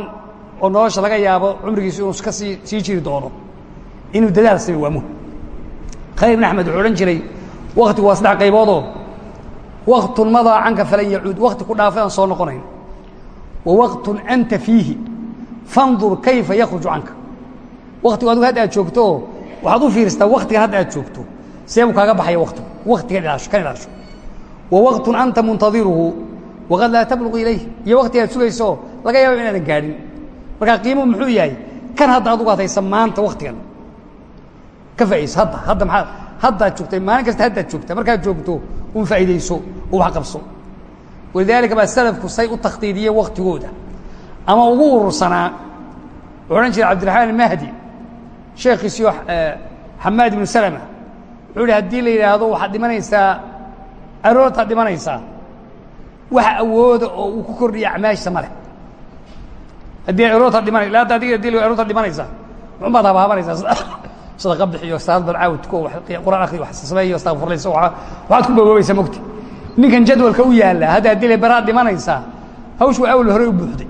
oo nolosha laga yaabo cumrigiisu inuu ka sii sii jiri doono inuu dadaal samey waa muhiim. Khayr ibn axmed wuxuu odhan jiray waktigu waa saddex qayboodoo waktun madaa canka falan yacuud wakti ku dhaafay aan soo noqonayn. Wa waktun anta fiihi fandur kayfa yakruju canka. Waktigu adigu hadda aad joogto oo waxaad u fiiristaa waktigan hadda aad joogto seebuu kaaga baxaya waktigu waktigan ilaasho kan ilaasho wa waktun anta muntadiruhu waqad laa tabluqu ilayh iyo wakti aad sugayso laga yaaba inaadan gaadhin markaa qiimuhu muxuu yahay kan hadda adugu ad haysa maanta waktigan ka faaidayso hadda hadda maaad haddaad joogtay maalin kasta haddaad joogta markaad joogto un faa'iidayso oo wax qabso walidaalika baa salafku say u takhdiidiyeen waktigooda ama ugu urursanaa wuxuu odhan jiray cabdiraxmaan almahdi sheekhiisiyo xamaad ibnu salama wuxuu ihi haddii la yidhaahdo waxaad dhimanaysaa aroortaad dhimanaysaa. Wax awooda oo uu ku kordhiya acmaashiisa ma leh. Haddii aroortaad dhimana ila hadda adig haddii aroortaad dhimanaysaa. Muxun baad habaabanaysaa sadaqa bixiyo salaad bal caawdko quraan akri wax sameeyo astaqfurlayso waxaad ku baboobaysaa mogti ninkan jadwalka u yaalla hadda haddii la baraad dhimanaysaa hawsh waa awal hore u buuxday.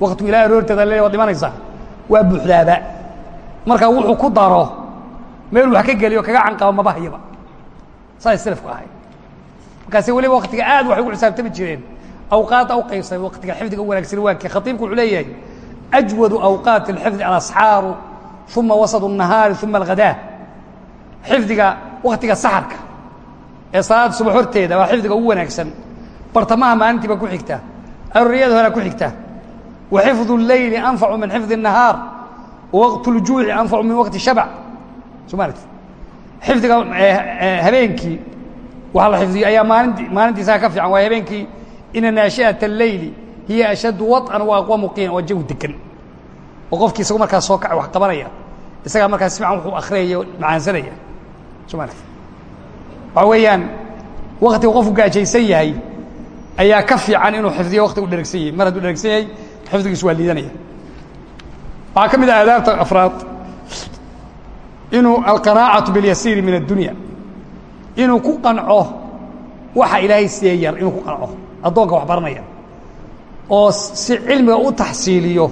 Waktigu ilaa aroorteeda le waad dhimanaysaa. Waa buuxdaaba. Marka wuxuu ku daro meel wax ka geliyo kaga canqaba maba hayaba saay salafku ahay markaase weliba waktiga aad waxay ugu xisaabtami jireen awqaadda u qaybsay waktiga xifdiga u wanaagsan waa kii khatiibku wuxuu leeyahay ajwadu awqaati اlxifdi alasxaaru uma wasad الnahaari uma alghadaa xifdiga waktiga saxarka ee salaada subax horteeda waa xifdiga ugu wanaagsan bartamaha maalintiiba ku xigta arooriyada horaa ku xigta wa xifdu اleyli anfacu min xifdi الnahaar waqt اljuuci anfacu min waqti shabc soo maarti xifdiga habeenkii waxa la xifdiyo ayaa maalinti maalintiisaa ka fiican waa habeenkii ina naashi'aة اleyli hiya ashaddu waط'an wa aqwamu qiina waa jawi degan oo qofkii isagu markaas soo kac wax qabanaya isagaa markaas si fiican wuxuu akhriyaya macaansanaya soo maarti waxa weeyaan waktiga qofku gaajaysan yahay ayaa ka fiican inuu xifdiyo waktigu dheragsan yahay mar hadduu dheragsan yahay xifdigiisu waa liidanaya waxaa ka mid ah aadaabta afraad inuu alqanaacatu biاlyasiiri min addunya inuu ku qanco waxa ilaahay siiyey yar inuu ku qanco. Addoonka wax baranaya. Oo si cilmiga u taxsiiliyo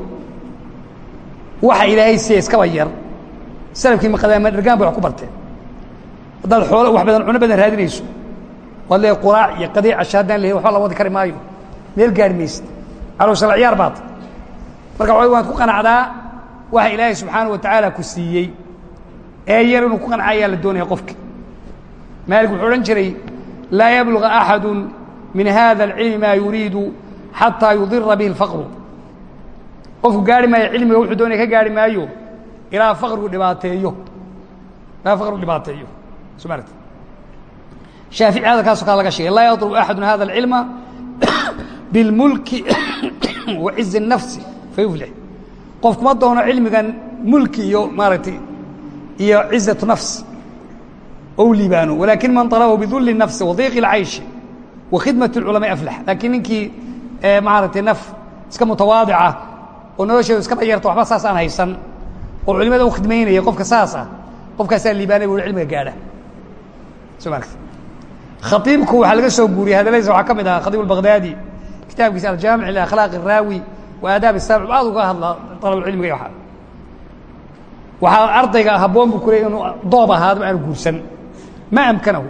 waxa ilaahay siiyey iskaba yar. Salafkii maqadaama dhergaan bay wax ku barteen. Haddaad xoolo wax badan cuno badan raadinayso waad leeay quraac iyo qadiic casha la wadi kari maayo. Meel gaari maysid. Calooshal ciyaar baad. Marka wa waad ku qanacdaa waxa ilaahay subxaana wa tacaala ku siiyey ee yar inuu ku qanca ayaa la doonaya qofki maalik wuxuu odhan jiray laa yabluga axadu min hada اlcilmi maa yuriidu xataa yudira bihi اlfaqru qofku gaari maayo cilmiga wuxuu doonaya ka gaari maayo ilaa faqrigu dhibaateeyo ilaa faqrigu dhibaateeyo soo maaragti shaafici hadalkaasoo kale laga sheegay laa yadrub axadu hada اlcilma bilmulki wa cizi الnafsi fayuflix qof kuma doono cilmigan mulki iyo maaragtay iyo cizaةu nafs ou liibaano walaakin man طalabahu biduli الnafsi wadiiqi اlcayshi wa khidmaة اlculamaء aflax laakiin ninkii maaragtay naf iska mutawaadica oo nolosheedu iska dayarta waxba saas aan haysan oo culimada u khidmaynaya qofka saas ah qofkaasaa liibaanay bu cilmiga gaadha soo maaragti khaiibku waxaa laga soo guuriyey hadaladiisa waxaa ka mid ahaa khaiib اbagdaadi kitaabkiisa aljaamic liakhlaaq الraawi wa aadaab الsaamic aad uga hadla alabulcilmiga iyo waa waxaa ardayga habboon bu ku leey inuu doob ahaado aanu guursan ma amkanahu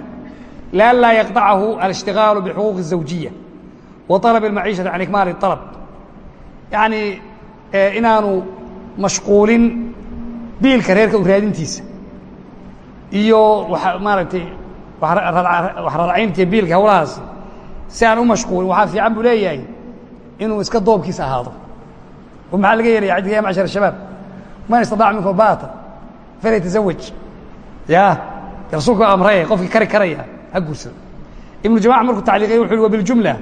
lianlaa yaqطacahu alاshtigaalu bxuquuq الزawjiya wa طalab الmaciishaةi can ikmaali الطalab yaعni inaanu mashquulin biilka reerka u raadintiisa iyo maaragtay wax rarcaynta iyo biilka hawlahaas si aan u mashquulin waxaa fiican buu leeyahay inuu iska doobkiisa ahaado oo maxaa laga yeelaya ciddiga ya macshar shabaab man istadaca minkum baata falyatazawaj ya rasuulku amray qofkii kari karaya ha guursado ibnu jamac markuu tacliiqiyey wuxu uhi wabiljumla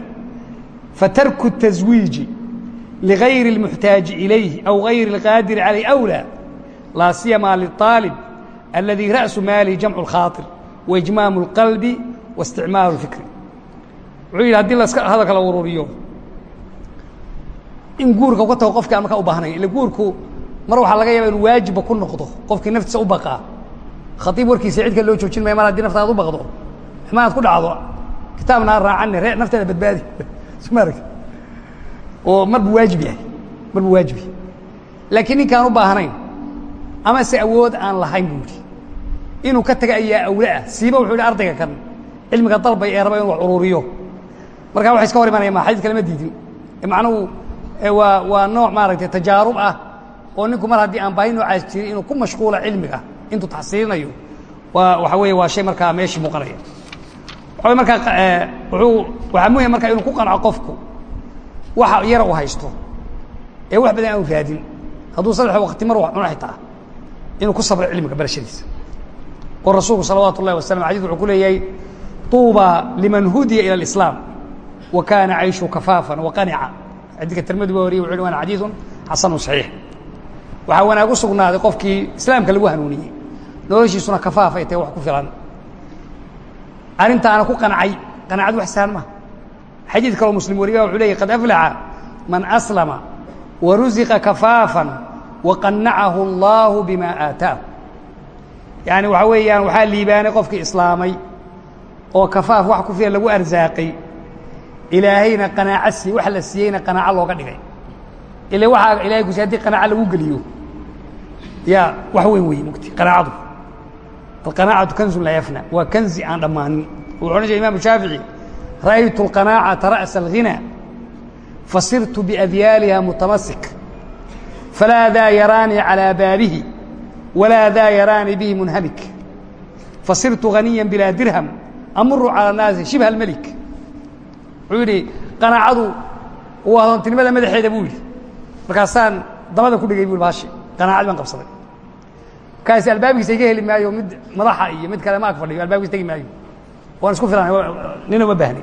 fatarku التazwiiji ligayri الmuxtaaji ilayhi aw gayri اlqaadiri calayh أwlى laa siyama liلطaalib aladi ra'su maalihi jamcu الkhaaطir waijmaamu اlqalbi waاsticmaalu الfikri wuxuu yidhi hadii laska hadalka la ururiyo in guurka uka tago qofki aan markaa u baahnayn ila guurku mar waxaa laga yaaba inu waajibba ku noqdo qofkii naftiisa u baqaa. Khaiib warkiisa cid kale loo joojin maya mar haddii naftaada u baqdo xumaanaad ku dhacdo kitaabna aan raacani ree nafteeda badbaadi. Sma oo marbu waajib yahay marbu waajib yahay. Laakiin ninkaan u baahnayn ama se awood aan lahayn buu yidhi. Inuu ka taga ayaa awle ah siiba wuxuu yidhi ardayga kan cilmiga dalbay ee raba inu wax ururiyo. Markaa waxa iska hor imanaya ma xadiid kale ma diidin? Macnuhu waa waa nooc maaragtay tajaarub ah oo ninku mar haddii aan baahi noocaas jirin inuu ku mashquula cilmiga intuu taxsiilinayo. Waa waxa weeye waa shay markaa meeshii muuqanaya. Waxa markaa wuxuu waxaa muhiim marka inuu ku qanco qofku waxa yara u haysto. Ee wax badan aanu raadin. Hadduu saddex waqti mar wax cuno xitaa inuu ku sabro cilmiga barashadiisa. Oo rasuulku salawaatu ullahi wasalam xadis wuxuu ku leeyahay tuuba liman hudiya ila alislaam wa kaana cayshu kafaafan wa qanica. Xadiidka tirmidi ba wariyay wuxu uhi waana xadiidun xasanu saxiix waxaa wanaag u sugnaaday qofkii islaamka lagu hanuuniyey noloshiisuna kafaaf ay tahay wax ku filan. Arrintaana ku qancay qanacad wax sahlan maha xadiid kaloo muslim wariya wuxuu leeyay qad aflaxa man aslama wa rusiqa kafaafan wa qanacahu allahu bima aataahu. Yaani waxaa weeyaan waxaa liibaanay qofkii islaamay oo kafaaf wax ku filan lagu arsaaqay. Ilaahayna qanaaco siiy wax la siiyeyna qanaaco looga dhigay. Ila waxaa ilahay kusi haddii qanaaco lagu geliyo ya wax weyn wey mugti qanaacadu. Alqanaacatu kanzun laa yafna waa kanzi aan dhammaanin wuxuu odhan jira imaamu shaafici ra'aytu alqanaacata ra'sa alghina fasirtu biadyaaliha mutamasik falaa daa yaraanii calaa baalihi walaa daa yaraanii bihi munhamik. Fasirtu ghaniyan bilaa dirham amuru cala annaasi shibha almelik wuxuu yidhi qanaacadu waa doontinimada madaxeeda buu yidhi. Markaasaan dabada ku dhigay buu baashe qanaacad baan qabsaday kaasi albaabigiisa iga heli maayo mid madaxa iyo mid kale ma ag fadhiyo albaabkiis tegi maayo. Waan isku filan nina uma baahni.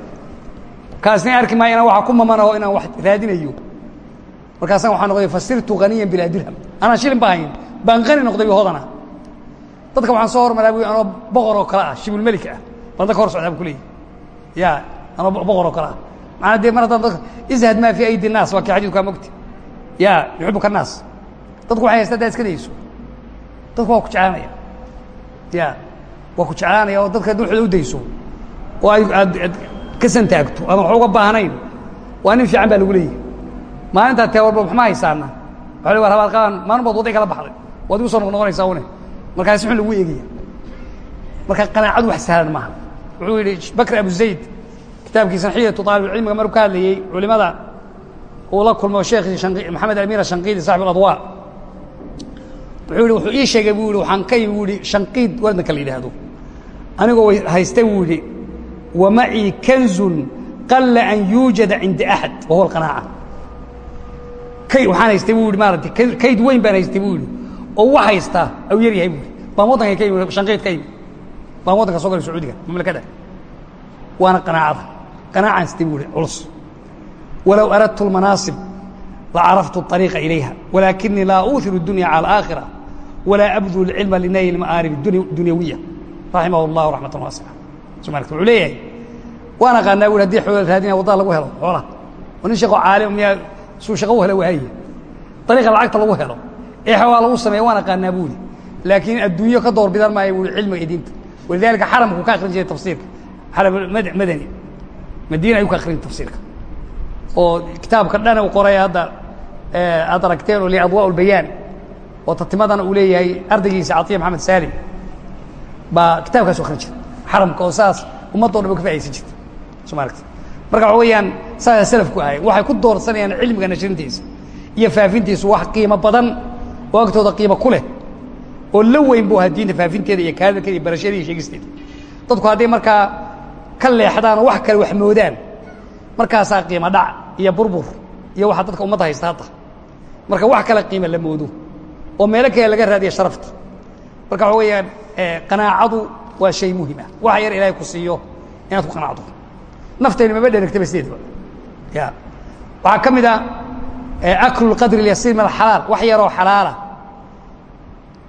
Kaasna arki maayo inaan waa ku mamanaho inaan wax raadinayo. Markaasan waxaa noqday fasirtu haniyan bilaa dirham. Anaa shilin ba hayn baan hani noqday hodana dadka waxaan soo hormaraa bu anoo boqor oo kale ah shibulmelik ah. Baan dadka hor socdaa bu kuleeyahy ya anoo boqor oo kale ah. Maana dee mar haddaan dadka ishad maa fii aidi naas waa kii xadiidku kaa mogti ya yuxibuka naas. Dadku waxay haystaa haddaa iska dayeyso dadku waa ku jeclaanaya. Ya waa ku jeclaanaya oo dadka duxda u dayso. Oo aad ad ka santaagto ama wax uga baahnayn. Waa nin fiican baa lagu leeyahy maalintaa tee warba waxma haysaana waa qabaan maalin baad waday kala baxday. Waad igu soo noq noqonaysaa une. Markaa si xun lagu eegaya. Marka qanaacadu wax sahlan maaha. Wuxuu yidhi bakr abu zayd kitaabkiisa xiyatu aalibulcilmiga maruu ka hadlayey culimada uu la kulmo sheekhi maxamed amiin ashanqiidi saxib aladwaa wuxuu yihi wuxuu ii sheegay buu yihi waxaan ka yimi buu yihi shanqiid wadanka la yidhaahdo anigoo haysta buu yihi wa macii kanzun qalla an yuujada cinda axad wa huwa alqanaaca kayd waxaan haystay buu yihi maarata kayd weyn baan haystay buu yihi oo wax haystaa au yar yahay buu yihi baan waddanka ka yimi shanqiid ka yimi baan waddanka soo galay sacuudiga mamlakada. Waana qanaacada. Qanaacaan haystay buu yihi culus. Walow aradtu اlmanaasib lacaraftu ariiqa ilayha walaakinii laa uuhiru dunya cala aakhira walaa abdu cilma linayl maaarib dunyawiya raximah اllahu raxmatan waasica subana wuxuu leeyahay waan aqaanaa wuri haddii xoola raadinaya waddaha lagu helo xoola oo nin shaqo caalima miyaa suu shaqa u hela waaye ariiqa lacagta lagu helo ee xoogaa lagu sameeya waan aqaanaa buuri laakiin adduunyo ka door bidan maayo buuri cilmiga diinta walidaalika xaramku ka akrin jiray tafsiirka xarammadani madiina ayuu ka akrin tafsiirka oo kitaabka dhana u qoraya hadda aad aragteen oo liadwaa اlbayaan oo tatimadana uu leeyahay ardaygiisa caiya maxamed salim baa kitaabkaas akrin jira. Xaramka oo saas ummaddo dhan ba ka faidaysan jirta soo ma aragti marka waxa weeyaan saasa salafku ahay waxay ku doorsanayaan cilmiga nashrintiisa iyo faafintiisu wax qiimo badan oo agtooda qiimo ku leh oo la weyn bu ahaa diinta faafinteeda iyo kaadalkeeda iyo barashadeeda iyo sheegisteeda dadku hadday markaa ka leexdaan oo wax kale wax moodaan markaasaa qiimo dhac iyo burbur iyo waxaa dadka ummadda haysta hadda marka wax kale qiima la moodo oo meelo kale laga raadiya sharafta. Marka waxa weeyaan qanaacadu waa shay muhiim ah. Waxa yar ilaahay ku siiyo inaad ku qanacdo naftayna maba dheragtaba sideedba ya. Waxaa ka mid a aklu اlqadri اlyasiir min alxalaal. Wax yaroo xalaala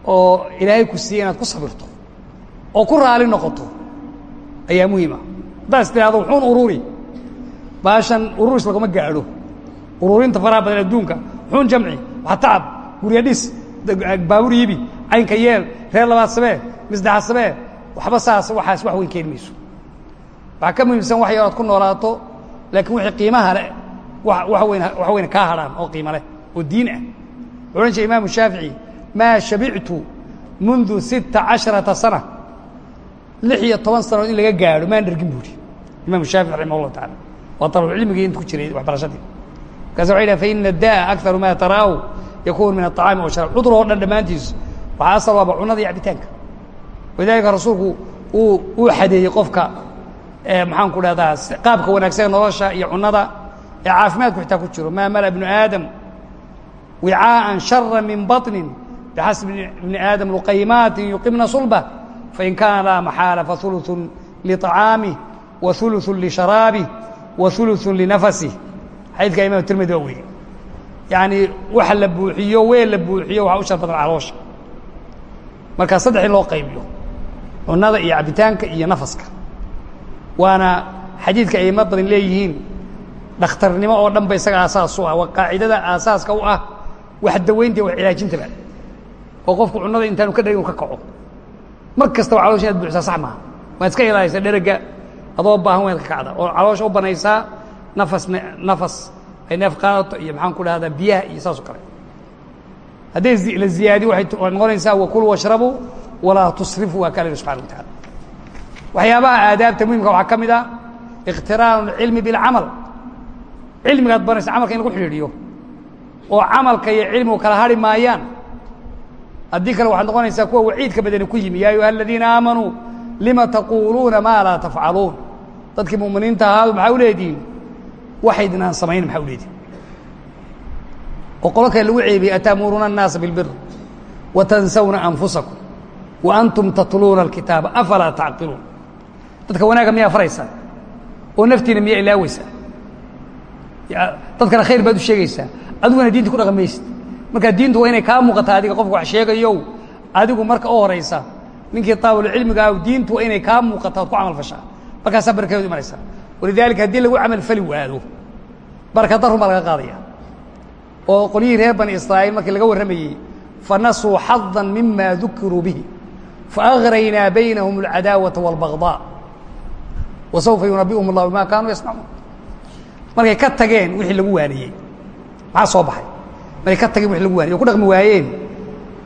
oo ilaahay ku siiya inaad ku sabirto oo ku raali noqoto ayaa muhiima haddaas tidhahdo wuxuun ururi baashan ururis lagama gaadho. Ururinta faraha badan adduunka wuxuun jamci wax tacab gurya dhis baabur yibi caynka yeel reer labaad samee misdaxa samee waxba saas waxaas wax weyn keeni mayso. Waxaa ka muhiimsan wax yar oad ku noolaato laakiin wixii qiimaha leh wa weyn wax weyna kaa hadhaan oo qiimo leh oo diin ah. Wuxuu odhan jiray imaamu shaafici maa shabictu mundu sitta casharata sana. Lix iyo toban sanood in laga gaadho maan dhergin buuri imaamu shaafici raximah llahu tacala waa dalabulcilmigii inta ku jiray waxbarashadii markaasa waxay dhahen faina daa akaru ma taraahu yakun min aطacaami washarab cudur oo dhan dhammaantiis waxaa asal waaba cunada iyo cabitaanka walidaalika rasuulku uu uu xadeeyey qofka maxaan ku dhahdaa qaabka wanaagsan nolosha iyo cunada ee caafimaadku xitaa ku jiro maa mala bnu aadam wicaaan shara min baطnin bixasbi bni aadam luqaymaatin yuqimna sulba fain kaana laa maxaala fauluثu liطacaamih wa uluثu lisharaabih wa uluثu linafasih xadiidka imam tirmidi waa weriye yaani waxa la buuxiyo weel la buuxiyo waxaa u shar badan caloosha. Markaa saddex in loo qaybiyo cunada iyo cabitaanka iyo nafaska waana xadiidka ayma badan leeyihiin dhakhtarnimo oo dhan ba isaga aasaas u ah waa qaacidada aasaaska u ah wax dawaynta wax cilaajintaba oo qofku cunada intaanu ka dhagin u ka kaco. Mar kastaba calosha inaad buuxisaa sax maaha. Waad iska ilaalisa dherega adoo baahan waad ka kacda oo caloosha u banaysaa nafas nafas ay neef qaadato iyo maxaan ku dhahdaa biyaha iyo saas oo kale hadday la ziyaadiyo waxay noqonaysaa wakulu washrabuu walaa tusrifuu waa kala subxana wa taala waxyaabaha aadaabta muhimka waxaa ka mid ah ikhtiraanu اlcilmi biاlcamal cilmigaad banaysa camalka in lagu xidhiidhiyo oo camalka iyo cilmigu kala hari maayaan. Haddii kale waxaad noqonaysaa kuwa waciidka badani ku yimi ya ayuha aladiina aamanuu lima taquuluuna maa laa tafcaluun dadkii muminiinta ahaadu maxaa u leedihiin waxaydinaan samayn maxaa u leedihin oo qolo kale lagu ceebiyey ataamuruuna الnaasa biاlbir watansawna anfusakum wa antum tatluuna اlkitaaba afalaa tacqiluun dadka wanaagga miyaa faraysaa oo naftiina miyaa ilaaweysaa dadkana khayr baad u sheegaysaa adiguna diinta ku dhaqan maysid markaa diintu waa inay kaa muuqata adiga qofka wax sheegayow adigu marka u horaysa ninkii taabulcilmiga ah diintu waa inay kaa muuqata oad ku camal fashaa markaasaa barkeedu imanaysaa walidaalika haddii lagu camal fali waado barka darun baa laga qaadaya oo qolyihii reer bani israa'iil markii laga warramayey fanasuu xadan mima dukiruu bihi faagraynaa baynahum alcadaawata wاlbagdaa wa saufa yunabi'uhum allah bima kaanuu yasnacuun. Markay ka tageen wixii lagu waaniyey. Maxaa soo baxay? Markay ka tageen wixii lagu waaniyey. O ku dhaqmi waayeen.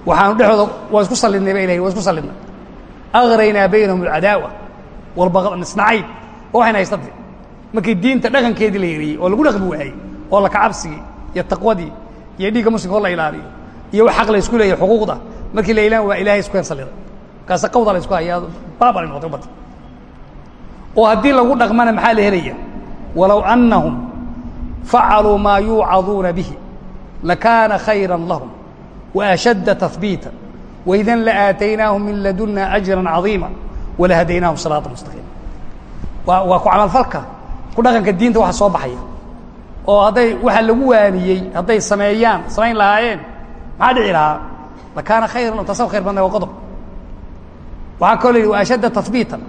Waxaanu dhexooda waa isku sallidnay ba ilahi waa isku sallidnay agraynaa baynahum alcadaawa wاlbagdaa nisnacayn. Oo waxayna haystate markii diinta dhaqankeedii la yeriyey oo lagu dhaqmi waayey oo laka cabsigii iyo taqwadii iyo dhiigga muslimka oo la ilaaliyo iyo wax xaq la isku leeyahy xuquuqda markii la ilaan waa ilahay isku hensaliday markaase qawda la isku hayaa baaba la noqotay umadda oo haddii lagu dhaqmana maxaa la helaya walow annahum facaluu maa yuucaduuna bihi lakaana khayra lahum waashadda tahbiita waidan laaataynaahum min ladunna ajra cadiima walahadaynaahum siraata mustaqiima waa ku camalfalka ku dhaqanka diinta waxa soo baxaya. Oo hadday waxa lagu waaniyey hadday sameeyaan samayn lahaayeen maxaa dhici lahaa? Lakaana khayran taasa khayr badna waa qodob. Waxaa kaloo la yidhi wa ashadda tahbiitan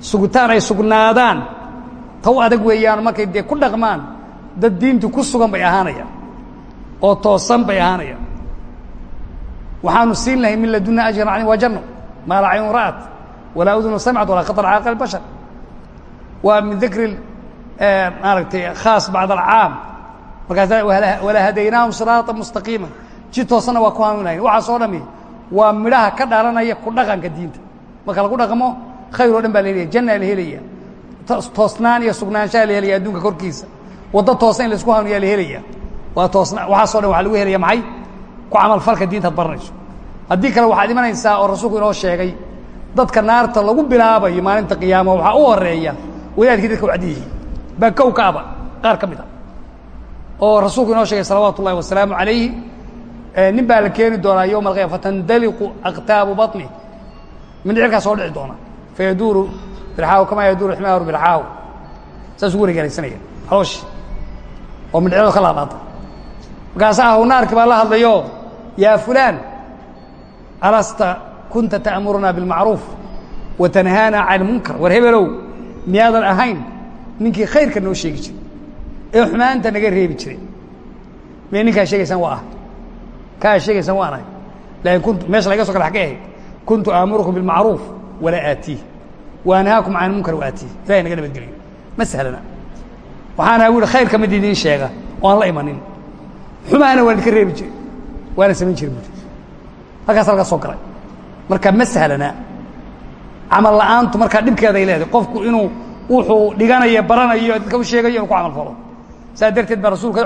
sugitaan ay sugnaadaan. Taw adag weeyaan markay dee ku dhaqmaan dad diintu ku sugan bay ahaanayaan oo toosan bay ahaanayaan. Waxaanu siin lahay min laduna ajran calim waa janno maa la caynun ra'at walaa udunu samcat walaa khatar cala qalbi bashar waa min dikri maaragtay khaas bacd alcaam markaasa wala hadaynaahum siraata mustaqiima. Ji toosanna waa ku hanuunayn waxaasoo dhami waa midhaha ka dhalanaya ku dhaqanka diinta. Marka lagu dhaqmo khayr oo dhan baa la helaya jannaa la helaya toosnaan iyo sugnaanshaha la helaya adduunka korkiisa. Waddo toosan in la isku hanuuniyaa la helaya waa toosna waxaaso dhan waxaa lagu helaya maxay? Ku camalfalka diinta ad baranayso haddii kale waxaad imanaysaa oo rasuulku inoo sheegay dadka naarta wadaadkii dadka wacdiyihii baa kow ka aba qaar ka mid a. Oo rasuulku inoo sheegay salawaatu ullahi wasalaamu calayhi nin baa la keeni doonaa yowma alqiyama fatandaliqu aqtaabu baطni mindhicirkaa soo dhici doona. Fayaduuru bilxaaw kamaa yaduuru ximaaru bilxaaw saasuu wareegaalaysanaya calooshi oo mindhicirado ka laadhaata markaasaa ahw naarki baa la hadlayo yaa fulaan alasta kunta ta'murunaa bilmacruuf wa tanhaana can ilmunkar war hebelow miyaadan ahayn ninkii khayrka noo sheegi jiray ee xumaanta naga reebi jiray. May ninkaa sheegaysaan waa ah. Kaa sheegaysaan waan ahay laakiin kuntu meesha laga so kale xaggay ahayd kuntu aamurukum bilmacruuf walaa aatiih wa anhaakum can ilmunkar wa aatiih ilahay naga nabadgeliyo ma sahlana. Waxaan aha wuhi khayrka mid idiin sheega. Oo aan la imanin. Xumaana waan idinka reebi jiray. Waana samayn jiri buuri halkaas laga soo galay. Marka ma sahlana camal la'aantu markaa dhibkeeda ay leedahay qofku inuu wuxuu dhiganayo baranayo dadka u sheegayo inu ku camal falo saa darteed baa rasuulku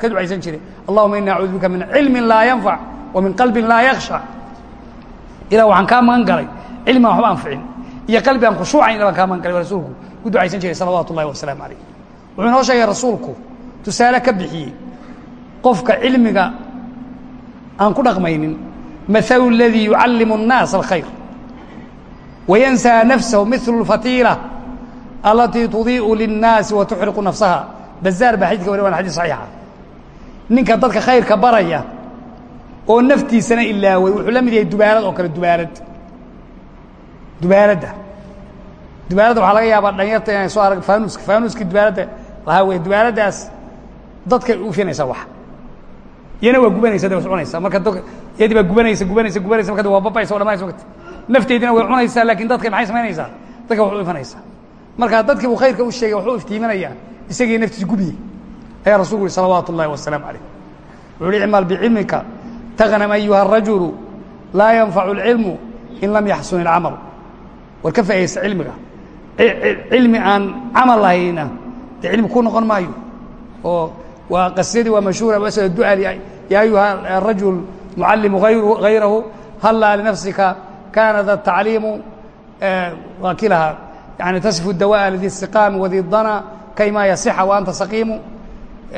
ka ducaysan jiray allahuma ini acuudu bika min cilmin laa yanfac wa min qalbin laa yaksha ilah waxaan kaa magan galay cilmi aan waxba anficin iyo qalbi aan khushuucayn baan kaa magan galay baa rasuulku ku ducaysan jiray salawaatu ullahi wasalaamu calayh wuxuu inoo sheegay rasuulku tusaale ka bixiyey qofka cilmiga aan ku dhaqmaynin mahalu اladii yucallimu الnaasa alkhayr wayansaa nafsahu milu fatiila allatii tudiiu linnaasi wa tuxriqu nafsaha bazaar baa xadidka wari waana xadis saxiixa ninka dadka khayrka baraya oo naftiisana ilaaway wuxuu la mid yahay dubaalad oo kale dubaalad dubaaladda dubaaladda waxaa laga yaabaa dhalinyarta inay soo arag fanuuska faanuuskii dubaaladda lahaa wey dubaaladdaas dadkay ufinaysaa wax iyana waa gubanaysa de was cunaysa marka yadii baa gubanaysa gubanaysa gubanaysa marka de waa babaysa o dhamanaysa marka nafteydina way cunaysaa laakiin dadka maxay samaynaysaa dadka wax u ifanaysaa marka dadkii buu khayrka u sheegay waxu iftiiminayaa isagii naftiisa gubiye ayaa rasulku uhi salawaatu ullahi wasalaamu calayh wuxu uhi icmal bicilmika taghnam ayuha arajulu laa yanfacu اlcilmu in lam yaxsun ilcamal war ka fa'idaysta cilmiga cilmi aan camal lahayna dee cilmi ku noqon maayo oo waa qasidadii waa mashhuura masأل du'al ya ayuha rajul mucallimu hayrahu hallaa linafsika kii lahaa yani tasifu dawaءa lidi istiqaami wadi dana kayma yasixa wa anta saqiimu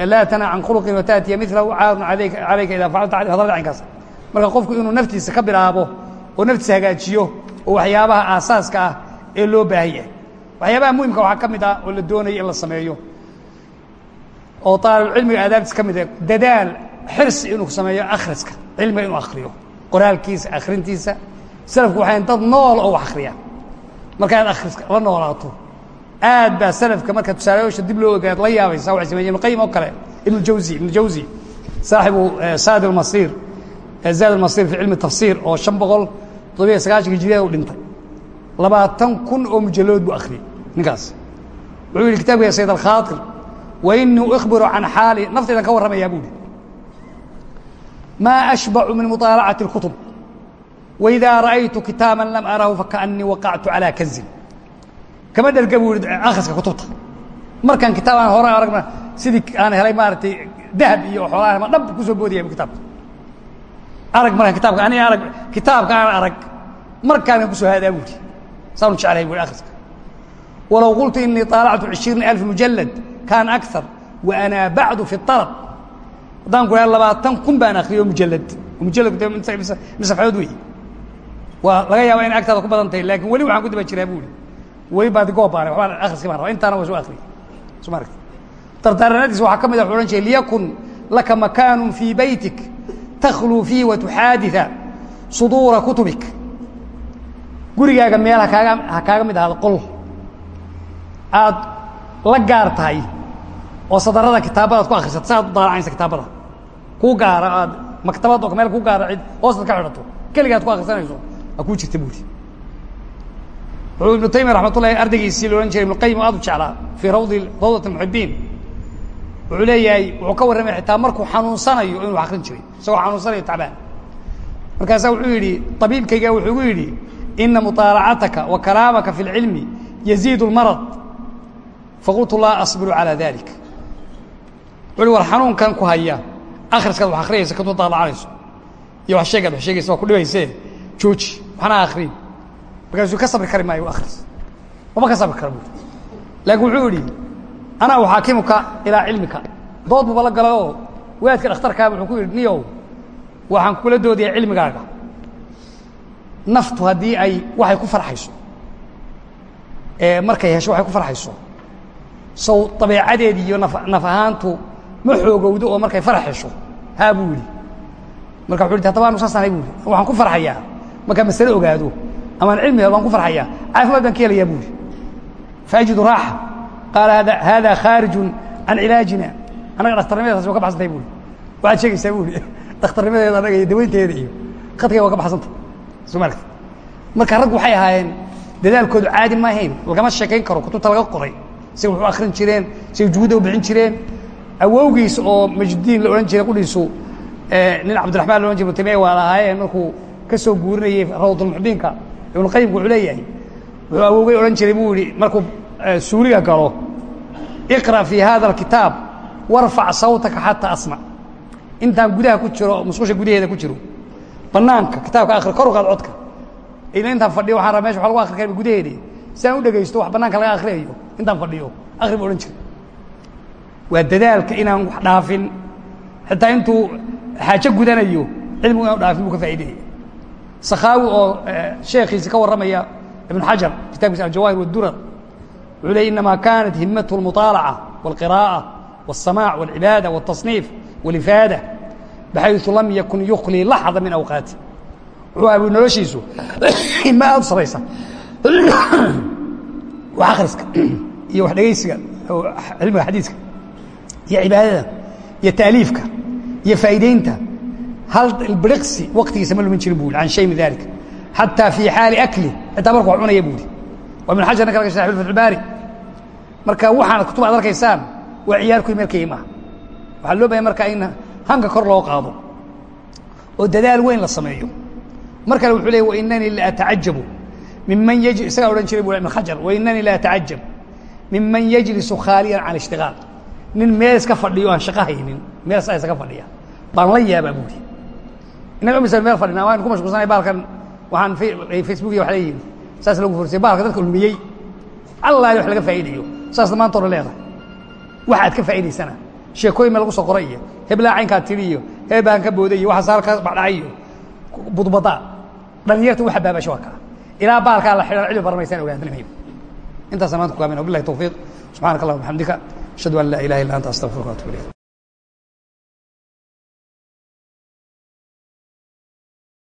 laa tana can khuluqin wataأtiya milahu caarun alayka ida facalta hadalda caynkaas marka qofku inuu naftiisa ka bilaabo oo naftiisa hagaajiyo oo waxyaabaha aasaaska ah ee loo baahan yahay waxyaabaha muhimka waxaa ka mid ah oo la doonaya in la sameeyo oo aalibcilmiga aadaabtiis ka mid ah dadaal xirsi inuu sameeyo akhriska cilmiga inuu akriyo qoraalkiisa akhrintiisa slafku waxay dad nool oo wax akriya marka aad akhriska la noolaato aad baa selafka marka tusaalayaasha dib loo ogaad la yaabaysa waxay sameeyeen ibn qayim oo kale ibn jawzi ibn jawzi saaxibu eh, saad almasir eh, zaad almasir fi cilmi tafsir oo shan boqol toddobiyo sagaashan hijriya u dhintay. Labaatan kun oo mujallood buu akhriyey ninkaas. Wuxuu yidhi kitabka sayd alkhaatir wa inii ikhbiru can xaali naftaydan ka warramayaa buu yihi maa ashbacu min muطaalacati اlkutub وإذا رأيت kitاaبا لم أرaه فكأنيi وقعت عaلى كنزin kama dherga bu hi akriska kutubta markaan kitaab aan hore aragna sidii aan helay maaragtay dahab iyo xoolaan ma dhab kusoo boodaya kitaabka arag markaan kitaabka aniga arag kitaabka aan arag markaan kusoo haadaa buuri saanu jeclahay buuri akhriska walow qultu inii طaalactu cishriina alf mujalad kaana akar wa ana bacdu fi طalab haddaan ku dhaha labaatan kun baan akriyo mujalad mujaladku mise safxadood wey waa laga yaaba inay agtaada ku badan tahay laakin weli waxaan ku daba jiraa buuri weli baadi goob baana waxbaan akhriska baan intaana waa soo akhriyay soo ma waxaa ka mid a wuxuu odhan jiray liyakun laka makaanu fii beytik takhluu fiihi wa tuxaaditha suduura kutubik. Gurigaaga meel hakaaga ha kaaga mid ahaado qol aad la gaar tahay oo sadarada kitaabadaad ku akhrisato saaad u daalacanaysa kitaabada. Kuu gaara aad maktabad meel kuu gaara cid hoostaad ka xidhato keligaad ku akhrisanayso aa kuu jirta buuri wuxuu ibnu taymiya raxmat ullahi ardaygiisii la odhan jiray ibnu qayim oo aad u jeclaa fii rawdi rawdat almuxibiin wuxuu leeyahay wuxuu ka warramaya xitaa markuu xanuunsanayo inuu akrin jiray isagoo xanuunsanayo tacbaan markaasaa wuxuu yidhi tabiibkayga wuxuu gu yidhi ina muطaalacataka wa kalaamaka fi اlcilmi yaziid اlmarad faqultu laa asbiru calى dalik wuxu war xanuunkan ku haya akhriskaad wax akhriyaysa ka mutaalacanayso iyo wax sheegaad wax sheegaysa waa ku dhibaysee jooji waxna akrin markaasuu ka sabri kari maayo akhris maba ka sabri kara buuri laakiin wuxuu yidhi anaa uxaakimuka ilaa cilmika dood buba la galay oo waadka dhakhtarkaaba wuxuu ku yidhi niyow waxaan kula doodayaa cilmigaaga naftu haddii ay waxay ku farxayso markay hesho waxay ku farxayso sow dabeecadeedi iyo naf naf ahaantu ma xoogowdo oo markay farax hesho haa buu yidhi marka wuxu yidhi haddaba anu saas ahay bu yidhi waxaan ku farxayaa markaan masale ogaado amaan cilmi waan ku farxayaa caafimaad baan ka helayaa bu yidhi. Faajidu raaxa qaala hada khaarijun can cilaajina annaga dhakhtarnimadeedaas waa ka baxsantay bu yidhi. Waxaad sheegaysaa bu yidhi dhakhtarnimadeeda annaga iyo dawaynteeda iyo khadkayga waa ka baxsanta soo ma aragti marka raggu waxay ahaayeen dadaalkoodu caadi ma ahayn lagama sheekayn karo kutubta laga qoray. Say wax u akrin jireen say juhuda u bixin jireen. Awowgiis oo majdiin la odhan jiray qudhiisu nin cabdiraxmaan la ohan jire ibnu taymiya waa lahaayeen markuu ka soo guurinayey rawdulmuxdiinka ibnuqayimku wuxuu leeyahay wuxuu awowgay odhan jiray buu yihi markuu suuliga galo iqra' fii hada alkitaab warfac sawtaka xataa asmac intaan gudaha ku jiro musqusha gudaheeda ku jiro banaanka kitaabka akri kor u codka. Ila intaan fadhiyo waxaan raba meesha wa lagu akri kara gudaheedi. Si aan u dhegaysto wax banaanka laga akriyayo intaan fadhiyo. Akri bu odhan jira waa dadaalka inaan wax dhaafin. Xitaa intuu xaajo gudanayo cilmigu inaan dhaafin buu ka faa'iidayay sakhaawi oo sheekhiisi ka warramaya ibnu xajar kitabkiisa aljawaahir wadurar wuxuu ley inamaa kaanat himatu اlmuطaalaca wاlqiraaءة wالsamaac wاlcibaada wالتصniif wاlifaada baxayثu lam yakun yuklii laxda min awqaati wuxuu abu noloshiisu ima aad u saraysa wax akhriska iyo wax dhegaysiga cilmiga xadiiska iyo cibaadada iyo taaliifka iyo faa'iideynta hal biriqsi waqtigiisa ma lumin jirin bu an shay min dalik xataa fii xaali akli xitaa marku cunaya buuri waa ibn xajar ninka laga sharxay fatxulbaari marka waxaana kutub aad arkaysaan waa ciyaarkuy meelkaygi maaha waxaa loo bahaya marka in hanka kor loo qaado oo dadaal weyn la sameeyo mar kale wuxuu leey wainanii la atacajabu miman yj isagaa odhan jiray bu ibn xajar wainanii la atacajab miman yajlisu khaaliyan can ishtigaal nin meel iska fadhiyo aan shaqo haynin meel saa iskaga fadhiya baan la yaabaa buuri innaga misal meel fadhina waan ku mashquulsanay baalkan waxaan facebook iyo wax leeyihiin saas lagu fursay baalka dadka lumiyey. Allaali wax laga faa'iidayo saasna maanta leedahay. Waxa ka faa'idaysana sheekooyin meel lagu soo qoray iyo heblaa caynkaa heebaan ka booday iyo waxaas halka baxdhacay iyo budbada. Dhalinyarta u xabaabasho waa kaa. Ilaa baalkaa la xidhan cilmi baranaysaan ogaadanayo intaasa maanta ku kaamin wabillahi tawfiiq. Subxaanaka allahuma bxamdika ashhadu an laa ilaha illa anta astaqfiruka wa atubu ilayk